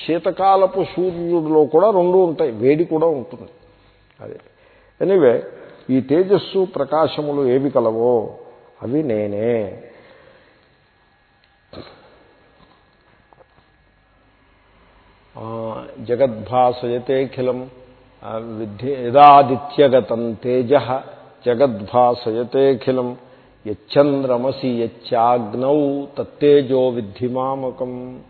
శీతకాలపు సూర్యుడిలో కూడా రెండు ఉంటాయి. వేడి కూడా ఉంటుంది. అదే. ఎనివే ఈ తేజస్సు ప్రకాశములు ఏవి కలవో అవి నేనే. జగద్భాసయతేఖిలం. విద్ధి యదాదిత్యగతం తేజ జగద్భాసయతేఖిలం. యచ్చంద్రమసి యచ్చాగ్నౌ తత్తేజో విద్ధిమామకం.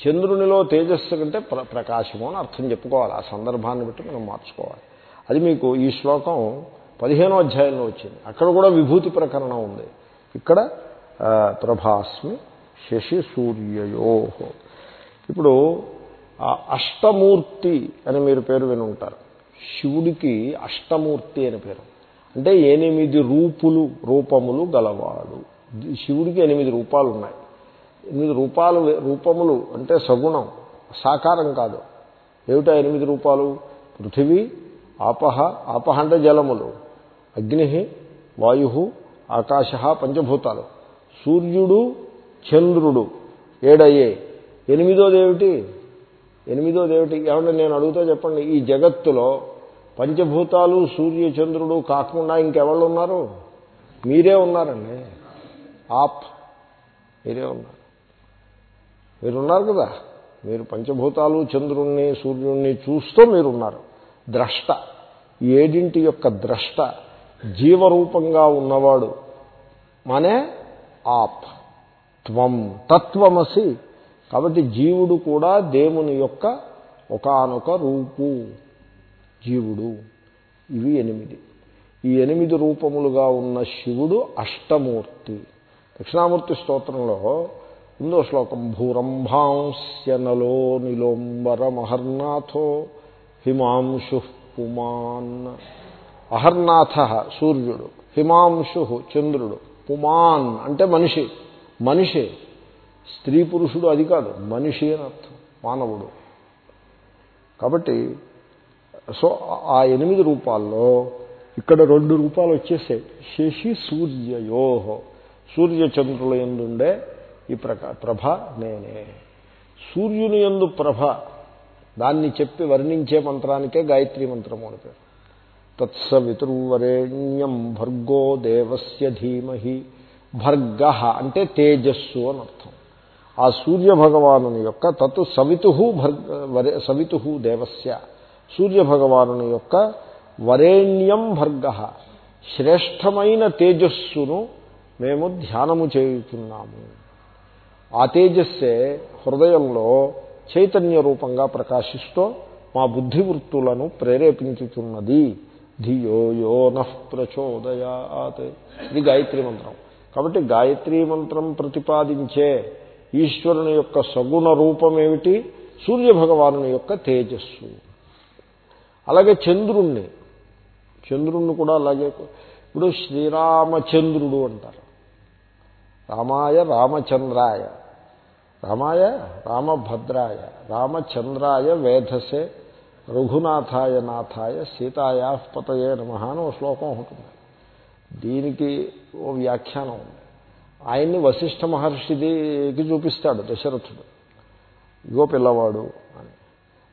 చంద్రునిలో తేజస్సు కంటే ప్ర ప్రకాశము అని అర్థం చెప్పుకోవాలి. ఆ సందర్భాన్ని బట్టి మనం మార్చుకోవాలి. అది మీకు ఈ శ్లోకం పదిహేనో అధ్యాయంలో వచ్చింది. అక్కడ కూడా విభూతి ప్రకరణం ఉంది. ఇక్కడ ప్రభాస్మి శశి సూర్యయో ఇప్పుడు అష్టమూర్తి అని మీరు పేరు విని ఉంటారు. శివుడికి అష్టమూర్తి అని పేరు. అంటే ఎనిమిది రూపులు రూపములు గలవాడు. శివుడికి ఎనిమిది రూపాలు ఉన్నాయి ఎనిమిది రూపాలు రూపములు అంటే సగుణం సాకారం కాదు. ఏమిటా ఎనిమిది రూపాలు? పృథివీ ఆపహ ఆపహ అంటే జలములు. అగ్ని వాయు ఆకాశ పంచభూతాలు. సూర్యుడు చంద్రుడు ఏడయ్యే ఎనిమిదోది ఏమిటి ఏమన్నా నేను అడుగుతా చెప్పండి ఈ జగత్తులో పంచభూతాలు సూర్య చంద్రుడు కాకుండా ఇంకెవళ్ళు ఉన్నారు? మీరే ఉన్నారండి. ఆప్. మీరే ఉన్నారు. మీరున్నారు కదా. మీరు పంచభూతాలు చంద్రుణ్ణి సూర్యుణ్ణి చూస్తూ మీరున్నారు. ద్రష్ట. ఏడింటి యొక్క ద్రష్ట జీవరూపంగా ఉన్నవాడు. మనే? ఆప్. త్వం. తత్వమసి కాబట్టి జీవుడు కూడా దేవుని యొక్క ఒకనొక రూపు. జీవుడు. ఇవి ఎనిమిది. ఈ ఎనిమిది రూపములుగా ఉన్న శివుడు అష్టమూర్తి. దక్షిణామూర్తి స్తోత్రంలో ఉందో శ్లోకం భూరంభాంస్యనలో నిలోంబర మహర్నాథో హిమాంశు పుమాన్. అహర్నాథ సూర్యుడు హిమాంశు చంద్రుడు పుమాన్ అంటే మనిషి మనిషి. స్త్రీ పురుషుడు అది కాదు మనిషి అని అర్థం మానవుడు. కాబట్టి సో ఆ ఎనిమిది రూపాల్లో ఇక్కడ రెండు రూపాలు వచ్చేసాయి శశి సూర్యయోహో. సూర్యచంద్రుల ఎందుండే ఈ ప్రకా ప్రభ నేనే. సూర్యుని ఎందు ప్రభ దాన్ని చెప్పి వర్ణించే మంత్రానికే గాయత్రి మంత్రము అని పేరు. తత్సవితుర్వరేణ్యం భర్గో దేవస్య ధీమహి. భర్గ అంటే తేజస్సు అని అర్థం. ఆ సూర్యభగవాను యొక్క తత్ సవితు భర్గ సవితు దేవస్య. సూర్యభగవాను యొక్క వరేణ్యం భర్గ. శ్రేష్టమైన తేజస్సును మేము ధ్యానము చేయుతున్నాము ఆ తేజస్సే హృదయంలో చైతన్య రూపంగా ప్రకాశిస్తూ మా బుద్ధివృత్తులను ప్రేరేపించుతున్నది. ధియో యో నః ఇది గాయత్రి మంత్రం. కాబట్టి గాయత్రీ మంత్రం ప్రతిపాదించే ఈశ్వరుని యొక్క సగుణ రూపం ఏమిటి సూర్యభగవాను యొక్క తేజస్సు. అలాగే చంద్రుణ్ణి. చంద్రుణ్ణి కూడా అలాగే ఇప్పుడు శ్రీరామచంద్రుడు అంటారు. రామాయ రామచంద్రాయ. రామాయ రామభద్రాయ. రామచంద్రాయ వేధసే. రఘునాథాయ నాథాయ. సీతాయా పతయే నమ అని ఒక శ్లోకం ఉంటుంది దీనికి ఓ వ్యాఖ్యానం ఉంది. ఆయన్ని వశిష్ఠ మహర్షిదికి చూపిస్తాడు దశరథుడు. ఇగో పిల్లవాడు అని.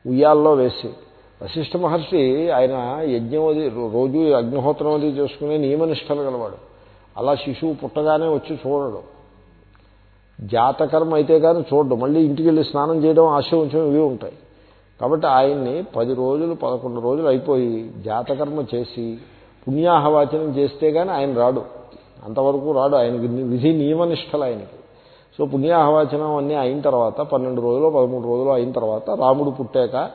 ఉయ్యాల్లో వేసి వశిష్ఠ మహర్షి ఆయన యజ్ఞం అది రోజు అగ్నిహోత్రం అది చేసుకునే నియమనిష్టలు గలవాడు. అలా శిశువు పుట్టగానే వచ్చి చూడడు. జాతకర్మ అయితే కానీ చూడడు. మళ్ళీ ఇంటికి వెళ్ళి స్నానం చేయడం ఆశ ఉంచడం ఇవి ఉంటాయి. కాబట్టి ఆయన్ని పది రోజులు పదకొండు రోజులు అయిపోయి జాతకర్మ చేసి పుణ్యాహవాచనం చేస్తే కానీ ఆయన రాడు. అంతవరకు రాడు ఆయనకి విధి నియమనిష్టలు ఆయనకి. సో పుణ్యాహవాచనం అన్నీ అయిన తర్వాత పన్నెండు రోజులు పదమూడు రోజులు అయిన తర్వాత రాముడు పుట్టాక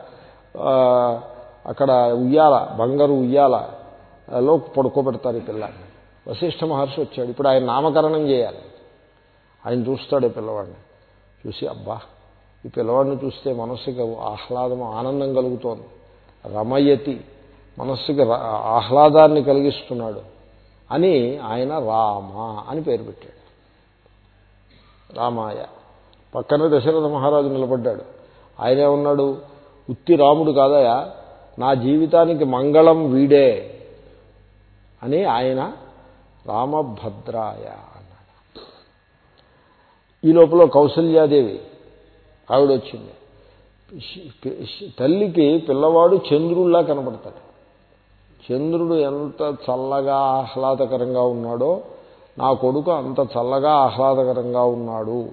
అక్కడ ఉయ్యాల బంగారు ఉయ్యాలలో పడుకోబెడతారు ఈ పిల్లాన్ని. వశిష్ఠ మహర్షి వచ్చాడు. ఇప్పుడు ఆయన నామకరణం చేయాలి. ఆయన చూస్తాడు ఈ పిల్లవాడిని. చూసి అబ్బా ఈ పిల్లవాడిని చూస్తే మనస్సుకి ఆహ్లాదం ఆనందం కలుగుతోంది. రమయతి మనస్సుకి ఆహ్లాదాన్ని కలిగిస్తున్నాడు. అని ఆయన రామ అని పేరు పెట్టాడు. రామాయ. పక్కన దశరథ మహారాజు నిలబడ్డాడు. ఆయనే ఉన్నాడు? ఉత్తి రాముడు కాదయా నా జీవితానికి మంగళం వీడే అని ఆయన రామభద్రాయ అన్నాడు. ఈ లోపల కౌసల్యాదేవి ఆవిడొచ్చింది. తల్లికి పిల్లవాడు చంద్రుల్లా కనపడతాడు. చంద్రుడు ఎంత చల్లగా ఆహ్లాదకరంగా ఉన్నాడో నా కొడుకు అంత చల్లగా ఆహ్లాదకరంగా ఉన్నాడు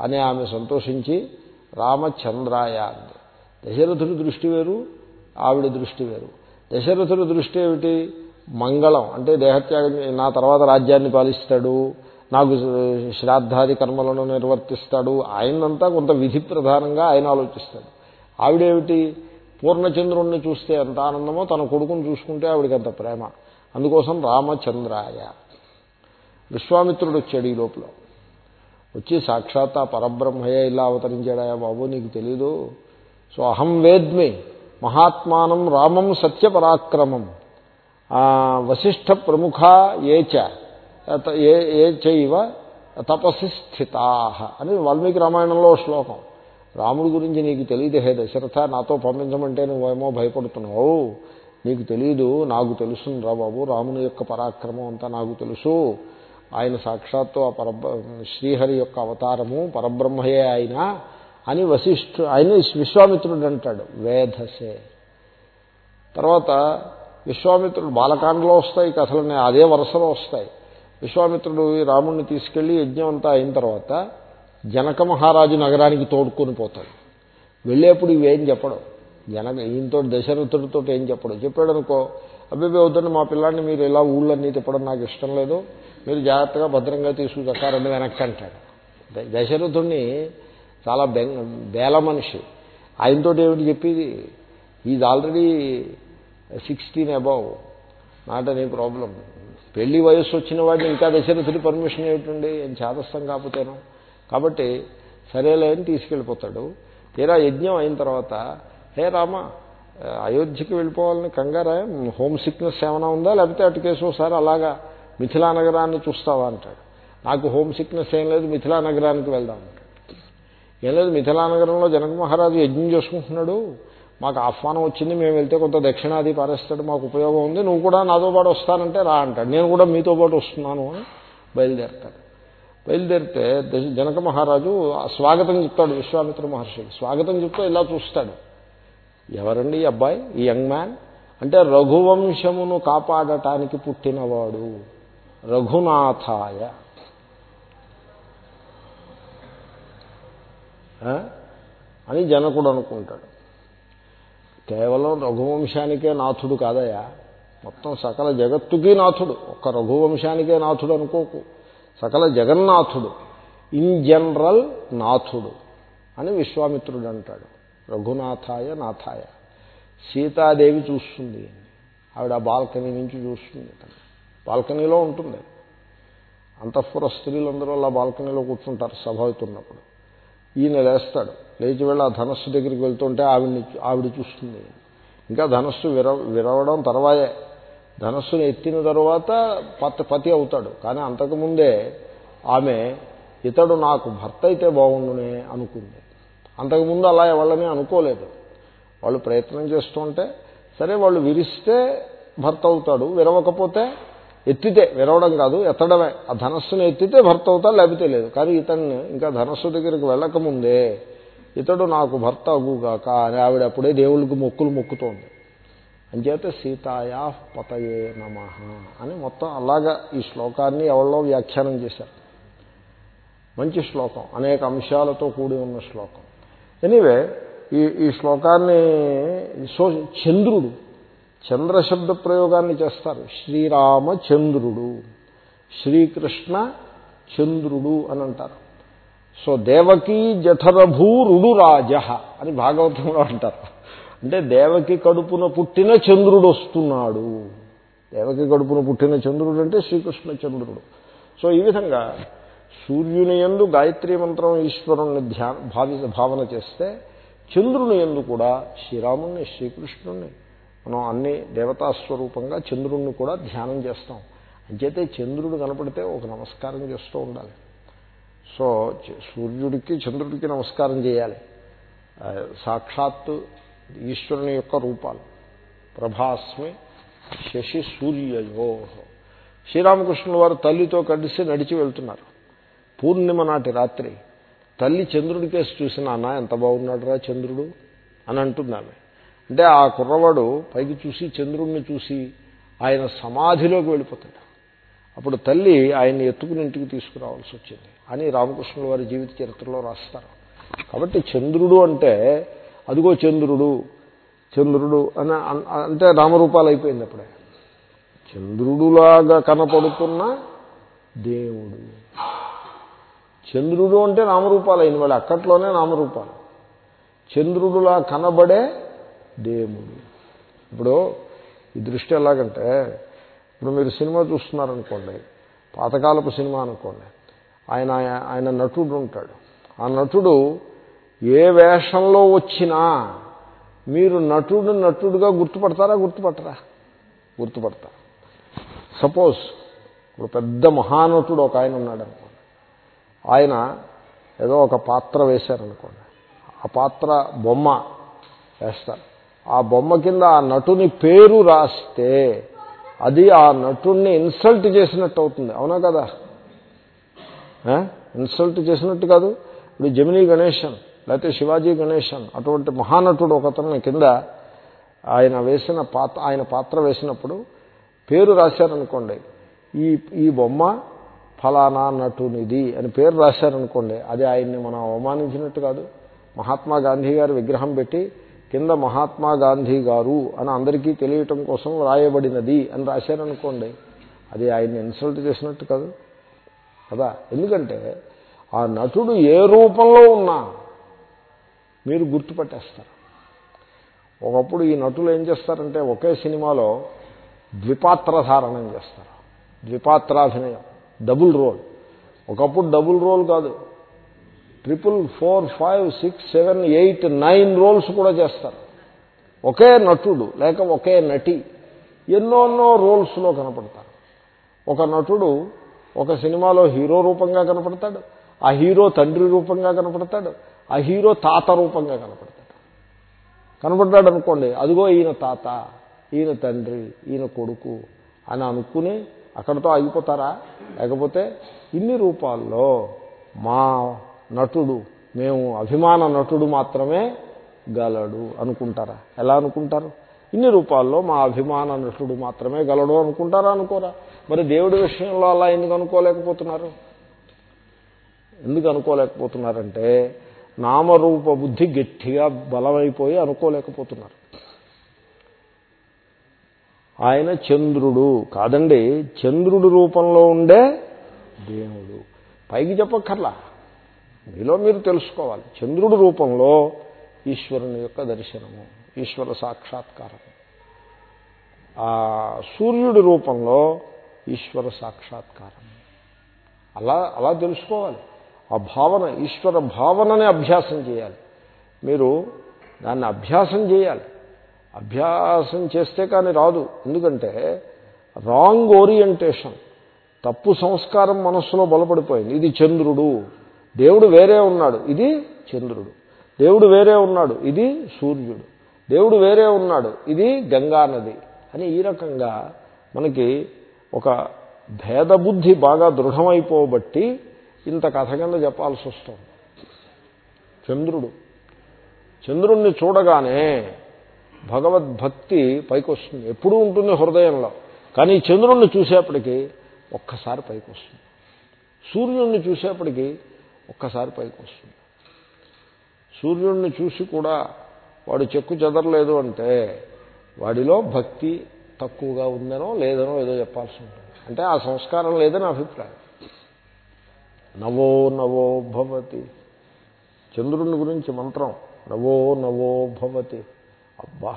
అని ఆమె సంతోషించి రామచంద్రాయ అంది. దశరథుడి దృష్టి వేరు ఆవిడ దృష్టి వేరు. దశరథుడి దృష్టి ఏమిటి? మంగళం. అంటే దేహత్యాగం నా తర్వాత రాజ్యాన్ని పాలిస్తాడు నాకు శ్రాద్ధాది కర్మలను నిర్వర్తిస్తాడు ఆయనంతా కొంత విధి ప్రధానంగా ఆయన ఆలోచిస్తాడు. ఆవిడేమిటి పూర్ణచంద్రుణ్ణి చూస్తే ఎంత ఆనందమో తన కొడుకుని చూసుకుంటే ఆవిడికి అంత ప్రేమ. అందుకోసం రామచంద్రాయ. విశ్వామిత్రుడు వచ్చాడు ఈ లోపల. వచ్చి సాక్షాత్ ఆ పరబ్రహ్మయ్య ఇలా అవతరించాడాయా బాబు నీకు తెలీదు. సో అహం వేద్మి మహాత్మానం రామం సత్యపరాక్రమం. వశిష్ఠ ప్రముఖ ఏచ ఏ చైవ తపసి స్థితా అని వాల్మీకి రామాయణంలో శ్లోకం. రాముడి గురించి నీకు తెలియదు హే దశరథ నాతో పంపించమంటే నువ్వేమో భయపడుతున్నావు. నీకు తెలియదు నాకు తెలుసురా బాబు రాముని యొక్క పరాక్రమం అంతా నాకు తెలుసు. ఆయన సాక్షాత్తు ఆ పర శ్రీహరి యొక్క అవతారము పరబ్రహ్మయే ఆయన అని వశిష్ఠు ఆయన విశ్వామిత్రుడు అంటాడు వేధసే. తర్వాత విశ్వామిత్రుడు బాలకాండలో వస్తాయి కథలనే అదే వరుసలో వస్తాయి. విశ్వామిత్రుడు రాముడిని తీసుకెళ్ళి యజ్ఞం అంతా అయిన తర్వాత జనక మహారాజు నగరానికి తోడుకొని పోతాడు. వెళ్ళేప్పుడు ఇవేం చెప్పడం? జనక ఈయనతో దశరథుడితో ఏం చెప్పడం? చెప్పాడు అనుకో అబ్బాయి వద్దండి మా పిల్లాడిని మీరు ఇలా ఊళ్ళన్నీ తిప్పడం నాకు ఇష్టం లేదు. మీరు జాగ్రత్తగా భద్రంగా తీసుకుచక్కారండి వెనక్కి అంటాడు. దశరథుడిని చాలా బేల మనిషి. ఆయనతో ఏమిటి చెప్పేది? Is already sixteen above not అనే ప్రాబ్లం పెళ్ళి వయస్సు వచ్చిన వాడిని ఇంకా దశరథుడి పర్మిషన్ ఏమిటండి? ఏం చేదస్తాం కాకపోతేనో. కాబట్టి సరేలే అని తీసుకెళ్ళిపోతాడు. తీరా యజ్ఞం అయిన తర్వాత హే రామ అయోధ్యకి వెళ్ళిపోవాలని కంగారా? హోమ్ సిక్నెస్ ఏమైనా ఉందా? లేకపోతే అటుకేసు ఒకసారి అలాగా మిథిలా నగరాన్ని చూస్తావా అంటాడు. నాకు హోమ్ సిక్నెస్ ఏం లేదు మిథిలా నగరానికి వెళ్దాం ఏం లేదు మిథిలా నగరంలో జనక మహారాజు యజ్ఞం చేసుకుంటున్నాడు. మాకు ఆహ్వానం వచ్చింది మేము వెళ్తే కొంత దక్షిణాది పారేస్తాడు మాకు ఉపయోగం ఉంది. నువ్వు కూడా నాతో పాటు వస్తానంటే రా అంటాడు. నేను కూడా మీతో పాటు వస్తున్నాను అని బయలుదేరతాడు. బయలుదేరితే జనక మహారాజు స్వాగతం చెప్తాడు విశ్వామిత్ర మహర్షికి. స్వాగతం చెప్తూ ఇలా చూస్తాడు. ఎవరండి ఈ అబ్బాయి? ఈ యంగ్ మ్యాన్? అంటే రఘువంశమును కాపాడటానికి పుట్టినవాడు రఘునాథాయ. అని జనకుడు అనుకుంటాడు. కేవలం రఘువంశానికే నాథుడు కాదయా మొత్తం సకల జగత్తుకి నాథుడు. ఒక్క రఘువంశానికే నాథుడు అనుకోకు. సకల జగన్నాథుడు ఇన్ జనరల్ నాథుడు అని విశ్వామిత్రుడు అంటాడు. రఘునాథాయ నాథాయ. సీతాదేవి చూస్తుంది. ఆవిడ బాల్కనీ నుంచి చూస్తుంది. బాల్కనీలో ఉంటుంది. అంతఃపుర స్త్రీలందరూ అలా బాల్కనీలో కూర్చుంటారు సభ అవుతున్నప్పుడు. ఈయన లేస్తాడు. లేచి వెళ్ళి ఆ ధనస్సు దగ్గరికి వెళ్తుంటే ఆవిడ్ని ఆవిడ చూస్తుంది. ఇంకా ధనస్సు విర విరవడం తర్వాయే. ధనస్సును ఎత్తిన తర్వాత పత పతి అవుతాడు. కానీ అంతకుముందే ఆమె ఇతడు నాకు భర్త అయితే బాగుండునే అనుకుంది. అంతకుముందు అలా ఎవళ్ళని అనుకోలేదు. వాళ్ళు ప్రయత్నం చేస్తుంటే సరే వాళ్ళు విరిస్తే భర్త అవుతాడు విరవకపోతే ఎత్తితే విరవడం కాదు ఎత్తడమే. ఆ ధనస్సును ఎత్తితే భర్త అవుతాడు లేకపోతే లేదు. కానీ ఇతన్ని ఇంకా ధనస్సు దగ్గరికి వెళ్ళకముందే ఇతడు నాకు భర్త అగుగాక అని ఆవిడ అప్పుడే దేవుళ్ళకి మొక్కులు మొక్కుతోంది. అంచేత సీతాయా పతయే నమ అని మొత్తం అలాగా ఈ శ్లోకాన్ని ఎవరిలో వ్యాఖ్యానం చేశారు. మంచి శ్లోకం అనేక అంశాలతో కూడి ఉన్న శ్లోకం. ఎనీవే ఈ ఈ శ్లోకాన్ని సో చంద్రుడు చంద్రశబ్ద ప్రయోగాన్ని చేస్తారు. శ్రీరామచంద్రుడు శ్రీకృష్ణ చంద్రుడు అని అంటారు. సో దేవకీ జఠరభూరుడు రాజ అని భాగవతంలో అంటారు. అంటే దేవకి కడుపున పుట్టిన చంద్రుడు వస్తున్నాడు. దేవకి కడుపున పుట్టిన చంద్రుడు అంటే శ్రీకృష్ణ చంద్రుడు. సో ఈ విధంగా సూర్యుని ఎందు గాయత్రీ మంత్రం ఈశ్వరుణ్ణి ధ్యాన భావి భావన చేస్తే చంద్రుని ఎందు కూడా శ్రీరాముణ్ణి శ్రీకృష్ణుణ్ణి మనం అన్ని దేవతాస్వరూపంగా చంద్రుణ్ణి కూడా ధ్యానం చేస్తాం. అంచేతే చంద్రుడు కనపడితే ఒక నమస్కారం చేస్తూ ఉండాలి. సో సూర్యుడికి చంద్రుడికి నమస్కారం చేయాలి. సాక్షాత్తు ఈశ్వరుని యొక్క రూపాలు. ప్రభాస్మి శశి సూర్యయో. శ్రీరామకృష్ణుల వారు తల్లితో కలిసి నడిచి వెళ్తున్నారు. పూర్ణిమ నాటి రాత్రి. తల్లి చంద్రుడి కేసు చూసిన అన్న ఎంత బాగున్నాడు రా చంద్రుడు? అని అంటున్నాను అంటే ఆ కుర్రవాడు పైకి చూసి చంద్రుడిని చూసి ఆయన సమాధిలోకి వెళ్ళిపోతాడు. అప్పుడు తల్లి ఆయన్ని ఎత్తుకుని ఇంటికి తీసుకురావాల్సి వచ్చింది. అని రామకృష్ణుల వారి జీవిత చరిత్రలో రాస్తారు. కాబట్టి చంద్రుడు అంటే అదిగో చంద్రుడు చంద్రుడు అని అంటే నామరూపాలు అయిపోయింది అప్పుడే. చంద్రుడులాగా కనపడుతున్న దేవుడు. చంద్రుడు అంటే నామరూపాలు అయిన వాళ్ళు అక్కట్లోనే నామరూపాలు. చంద్రుడులా కనబడే దేవుడు. ఇప్పుడు ఈ దృష్టి ఎలాగంటే ఇప్పుడు మీరు సినిమా చూస్తున్నారనుకోండి పాతకాలపు సినిమా అనుకోండి ఆయన ఆయన నటుడు ఉంటాడు. ఆ నటుడు ఏ వేషంలో వచ్చినా మీరు నటుడు నటుడుగా గుర్తుపడతారా గుర్తుపట్టరా? గుర్తుపడతారు సపోజ్ ఇప్పుడు పెద్ద మహానటుడు ఒక ఆయన ఉన్నాడు అనుకోండి ఆయన ఏదో ఒక పాత్ర వేశారనుకోండి. ఆ పాత్ర బొమ్మ వేస్తారు. ఆ బొమ్మ కింద ఆ నటుని పేరు రాస్తే అది ఆ నటుణ్ణి ఇన్సల్ట్ చేసినట్టు అవుతుంది. అవునా కదా? ఇన్సల్ట్ చేసినట్టు కాదు. ఇప్పుడు జమినీ గణేశన్ లేకపోతే శివాజీ గణేశన్ అటువంటి మహానటుడు ఒకతను కింద ఆయన వేసిన పాత్ర ఆయన పాత్ర వేసినప్పుడు పేరు రాశారనుకోండి. ఈ ఈ బొమ్మ ఫలానా నటునిది అని పేరు రాశారనుకోండి. అది ఆయన్ని మనం అవమానించినట్టు కాదు. మహాత్మా గాంధీ గారు విగ్రహం పెట్టి కింద మహాత్మా గాంధీ గారు అని అందరికీ తెలియటం కోసం రాయబడినది అని రాశారనుకోండి. అది ఆయన్ని ఇన్సల్ట్ చేసినట్టు కాదు. కదా? ఎందుకంటే ఆ నటుడు ఏ రూపంలో ఉన్నా మీరు గుర్తుపట్టేస్తారు. ఒకప్పుడు ఈ నటులు ఏం చేస్తారంటే ఒకే సినిమాలో ద్విపాత్ర ధారణం చేస్తారు. ద్విపాత్రాభినయం డబుల్ రోల్. ఒకప్పుడు డబుల్ రోల్ కాదు. Triple four five six seven eight nine roles కూడా చేస్తారు. ఒకే నటుడు లేక ఒకే నటి ఎన్నోన్నో రోల్స్లో కనపడతారు. ఒక నటుడు ఒక సినిమాలో హీరో రూపంగా కనపడతాడు. ఆ హీరో తండ్రి రూపంగా కనపడతాడు. ఆ హీరో తాత రూపంగా కనపడతాడు. కనపడ్డాడు అనుకోండి అదిగో ఈయన తాత ఈయన తండ్రి ఈయన కొడుకు అని అనుకుని అక్కడితో ఆగిపోతారా? లేకపోతే ఇన్ని రూపాల్లో మా నటుడు మేము అభిమాన నటుడు మాత్రమే గలడు అనుకుంటారా? ఎలా అనుకుంటారు? ఇన్ని రూపాల్లో మా అభిమాన నటుడు మాత్రమే గలడు అనుకుంటారా అనుకోరా? మరి దేవుడి విషయంలో అలా ఎందుకు అనుకోలేకపోతున్నారు? ఎందుకు అనుకోలేకపోతున్నారంటే నామరూప బుద్ధి గట్టిగా బలమైపోయి అనుకోలేకపోతున్నారు. ఆయన చంద్రుడు కాదండి చంద్రుడు రూపంలో ఉండే దేవుడు. పైకి చెప్పక్కర్లా. మీలో మీరు తెలుసుకోవాలి. చంద్రుడి రూపంలో ఈశ్వరుని యొక్క దర్శనము ఈశ్వర సాక్షాత్కారము. ఆ సూర్యుడి రూపంలో ఈశ్వర సాక్షాత్కారం అలా అలా తెలుసుకోవాలి. ఆ భావన ఈశ్వర భావననే అభ్యాసం చేయాలి. మీరు దాన్ని అభ్యాసం చేయాలి. అభ్యాసం చేస్తే కానీ రాదు. ఎందుకంటే రాంగ్ ఓరియంటేషన్ తప్పు సంస్కారం మనస్సులో బలపడిపోయింది. ఇది చంద్రుడు. దేవుడు వేరే ఉన్నాడు. ఇది చంద్రుడు. దేవుడు వేరే ఉన్నాడు. ఇది సూర్యుడు. దేవుడు వేరే ఉన్నాడు. ఇది గంగా నది అని ఈ రకంగా మనకి ఒక భేదబుద్ధి బాగా దృఢమైపోబట్టి ఇంత కథ కింద చెప్పాల్సి వస్తుంది. చంద్రుడు. చంద్రుణ్ణి చూడగానే భగవద్భక్తి పైకి వస్తుంది ఎప్పుడూ ఉంటుంది హృదయంలో. కానీ చంద్రుణ్ణి చూసేప్పటికీ ఒక్కసారి పైకి వస్తుంది సూర్యుణ్ణి చూసేప్పటికీ ఒక్కసారి పైకి వస్తుంది సూర్యుణ్ణి చూసి కూడా వాడు చెక్కు చెదరలేదు అంటే వాడిలో భక్తి తక్కువగా ఉందనో లేదనో ఏదో చెప్పాల్సి ఉంటుంది. అంటే ఆ సంస్కారం లేదని అభిప్రాయం. నవో నవో భవతి. చంద్రుని గురించి మంత్రం నవో నవో భవతి. అబ్బా!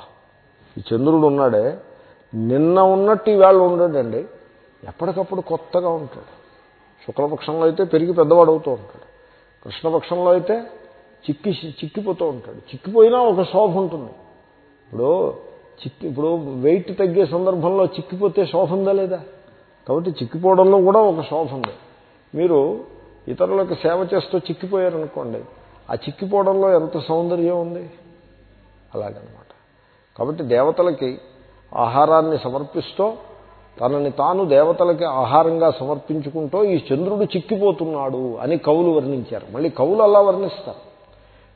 ఈ చంద్రుడు ఉన్నాడే. నిన్న ఉన్నట్టు ఈవేళ ఉండడండి. ఎప్పటికప్పుడు కొత్తగా ఉంటాడు. శుక్లపక్షంలో అయితే పెరిగి పెద్దవాడు అవుతూ ఉంటాడు. కృష్ణపక్షంలో అయితే చిక్కి చిక్కిపోతూ ఉంటాడు. చిక్కిపోయినా ఒక శోభ ఉంటుంది. ఇప్పుడు చిక్కి ఇప్పుడు వెయిట్ తగ్గే సందర్భంలో చిక్కిపోతే శోభ ఉందా లేదా? కాబట్టి చిక్కిపోవడంలో కూడా ఒక శోభ ఉంది. మీరు ఇతరులకు సేవ చేస్తూ చిక్కిపోయారనుకోండి ఆ చిక్కిపోవడంలో ఎంత సౌందర్యం ఉంది? అలాగనమాట. కాబట్టి దేవతలకి ఆహారాన్ని సమర్పిస్తూ తనని తాను దేవతలకి ఆహారంగా సమర్పించుకుంటూ ఈ చంద్రుడు చిక్కిపోతున్నాడు అని కవులు వర్ణించారు. మళ్ళీ కవులు అలా వర్ణిస్తారు.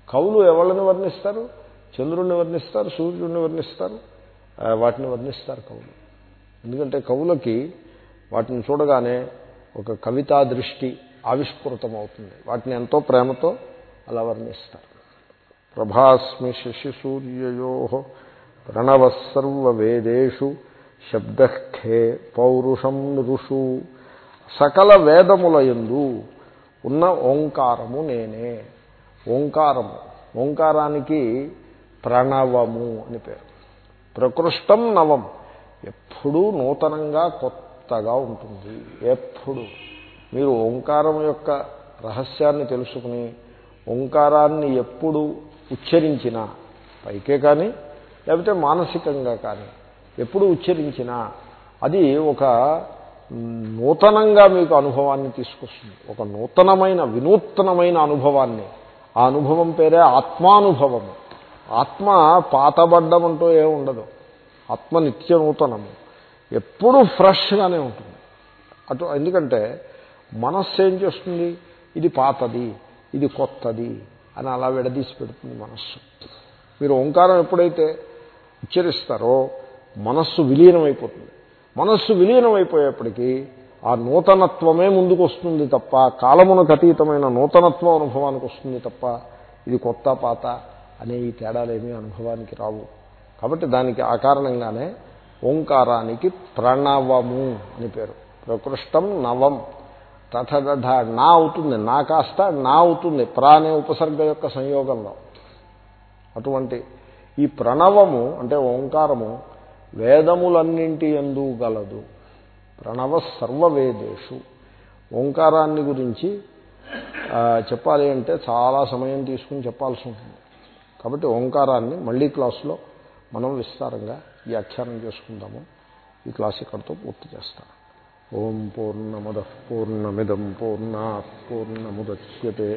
కవులు ఎవరిని వర్ణిస్తారు? చంద్రుడిని వర్ణిస్తారు సూర్యుడిని వర్ణిస్తారు వాటిని వర్ణిస్తారు కవులు. ఎందుకంటే కవులకి వాటిని చూడగానే ఒక కవితా దృష్టి ఆవిష్కృతమవుతుంది. వాటిని ఎంతో ప్రేమతో అలా వర్ణిస్తారు. ప్రభాస్మి శశి సూర్యయో ప్రణవసర్వేదేషు శబ్దఖే పౌరుషం ఋషు. సకల వేదములయందు ఉన్న ఓంకారము నేనే. ఓంకారము. ఓంకారానికి ప్రణవము అని పేరు. ప్రకృష్టం నవం. ఎప్పుడూ నూతనంగా కొత్తగా ఉంటుంది. ఎప్పుడు. మీరు ఓంకారం యొక్క రహస్యాన్ని తెలుసుకుని ఓంకారాన్ని ఎప్పుడు ఉచ్చరించినా పైకే కానీ లేకపోతే మానసికంగా కానీ ఎప్పుడు ఉచ్చరించినా అది ఒక నూతనంగా మీకు అనుభవాన్ని తీసుకొస్తుంది. ఒక నూతనమైన వినూత్నమైన అనుభవాన్ని. ఆ అనుభవం పేరే ఆత్మానుభవము ఆత్మ పాతబడ్డం అంటూ ఉండదు. ఆత్మ నిత్య నూతనము ఎప్పుడూ ఫ్రెష్గానే ఉంటుంది. అటు ఎందుకంటే మనస్సు ఏం చేస్తుంది? ఇది పాతది ఇది కొత్తది అని అలా విడదీసి పెడుతుంది మనస్సు. మీరు ఓంకారం ఎప్పుడైతే ఉచ్చరిస్తారో మనస్సు విలీనమైపోతుంది. మనస్సు విలీనమైపోయేప్పటికీ ఆ నూతనత్వమే ముందుకు వస్తుంది తప్ప కాలమునకు అతీతమైన నూతనత్వం అనుభవానికి వస్తుంది తప్ప ఇది కొత్త పాత అనే ఈ తేడాలేమీ అనుభవానికి రావు. కాబట్టి దానికి ఆ కారణంగానే ఓంకారానికి ప్రణవము అని పేరు. ప్రకృష్టం నవం. తథ నా అవుతుంది నా కాస్త నా అవుతుంది ప్రా అనే ఉపసర్గ యొక్క సంయోగంలో. అటువంటి ఈ ప్రణవము అంటే ఓంకారము వేదములన్నింటి ఎందు గలదు. ప్రణవ సర్వవేదేషు. ఓంకారాన్ని గురించి చెప్పాలి అంటే చాలా సమయం తీసుకుని చెప్పాల్సి ఉంటుంది. కాబట్టి ఓంకారాన్ని మళ్ళీ క్లాసులో మనం విస్తారంగా వ్యాఖ్యానం చేసుకుందాము. ఈ క్లాస్ ఇక్కడితో పూర్తి చేస్తాం ఓం పూర్ణమద పూర్ణమిదం పూర్ణా పూర్ణముద్యతే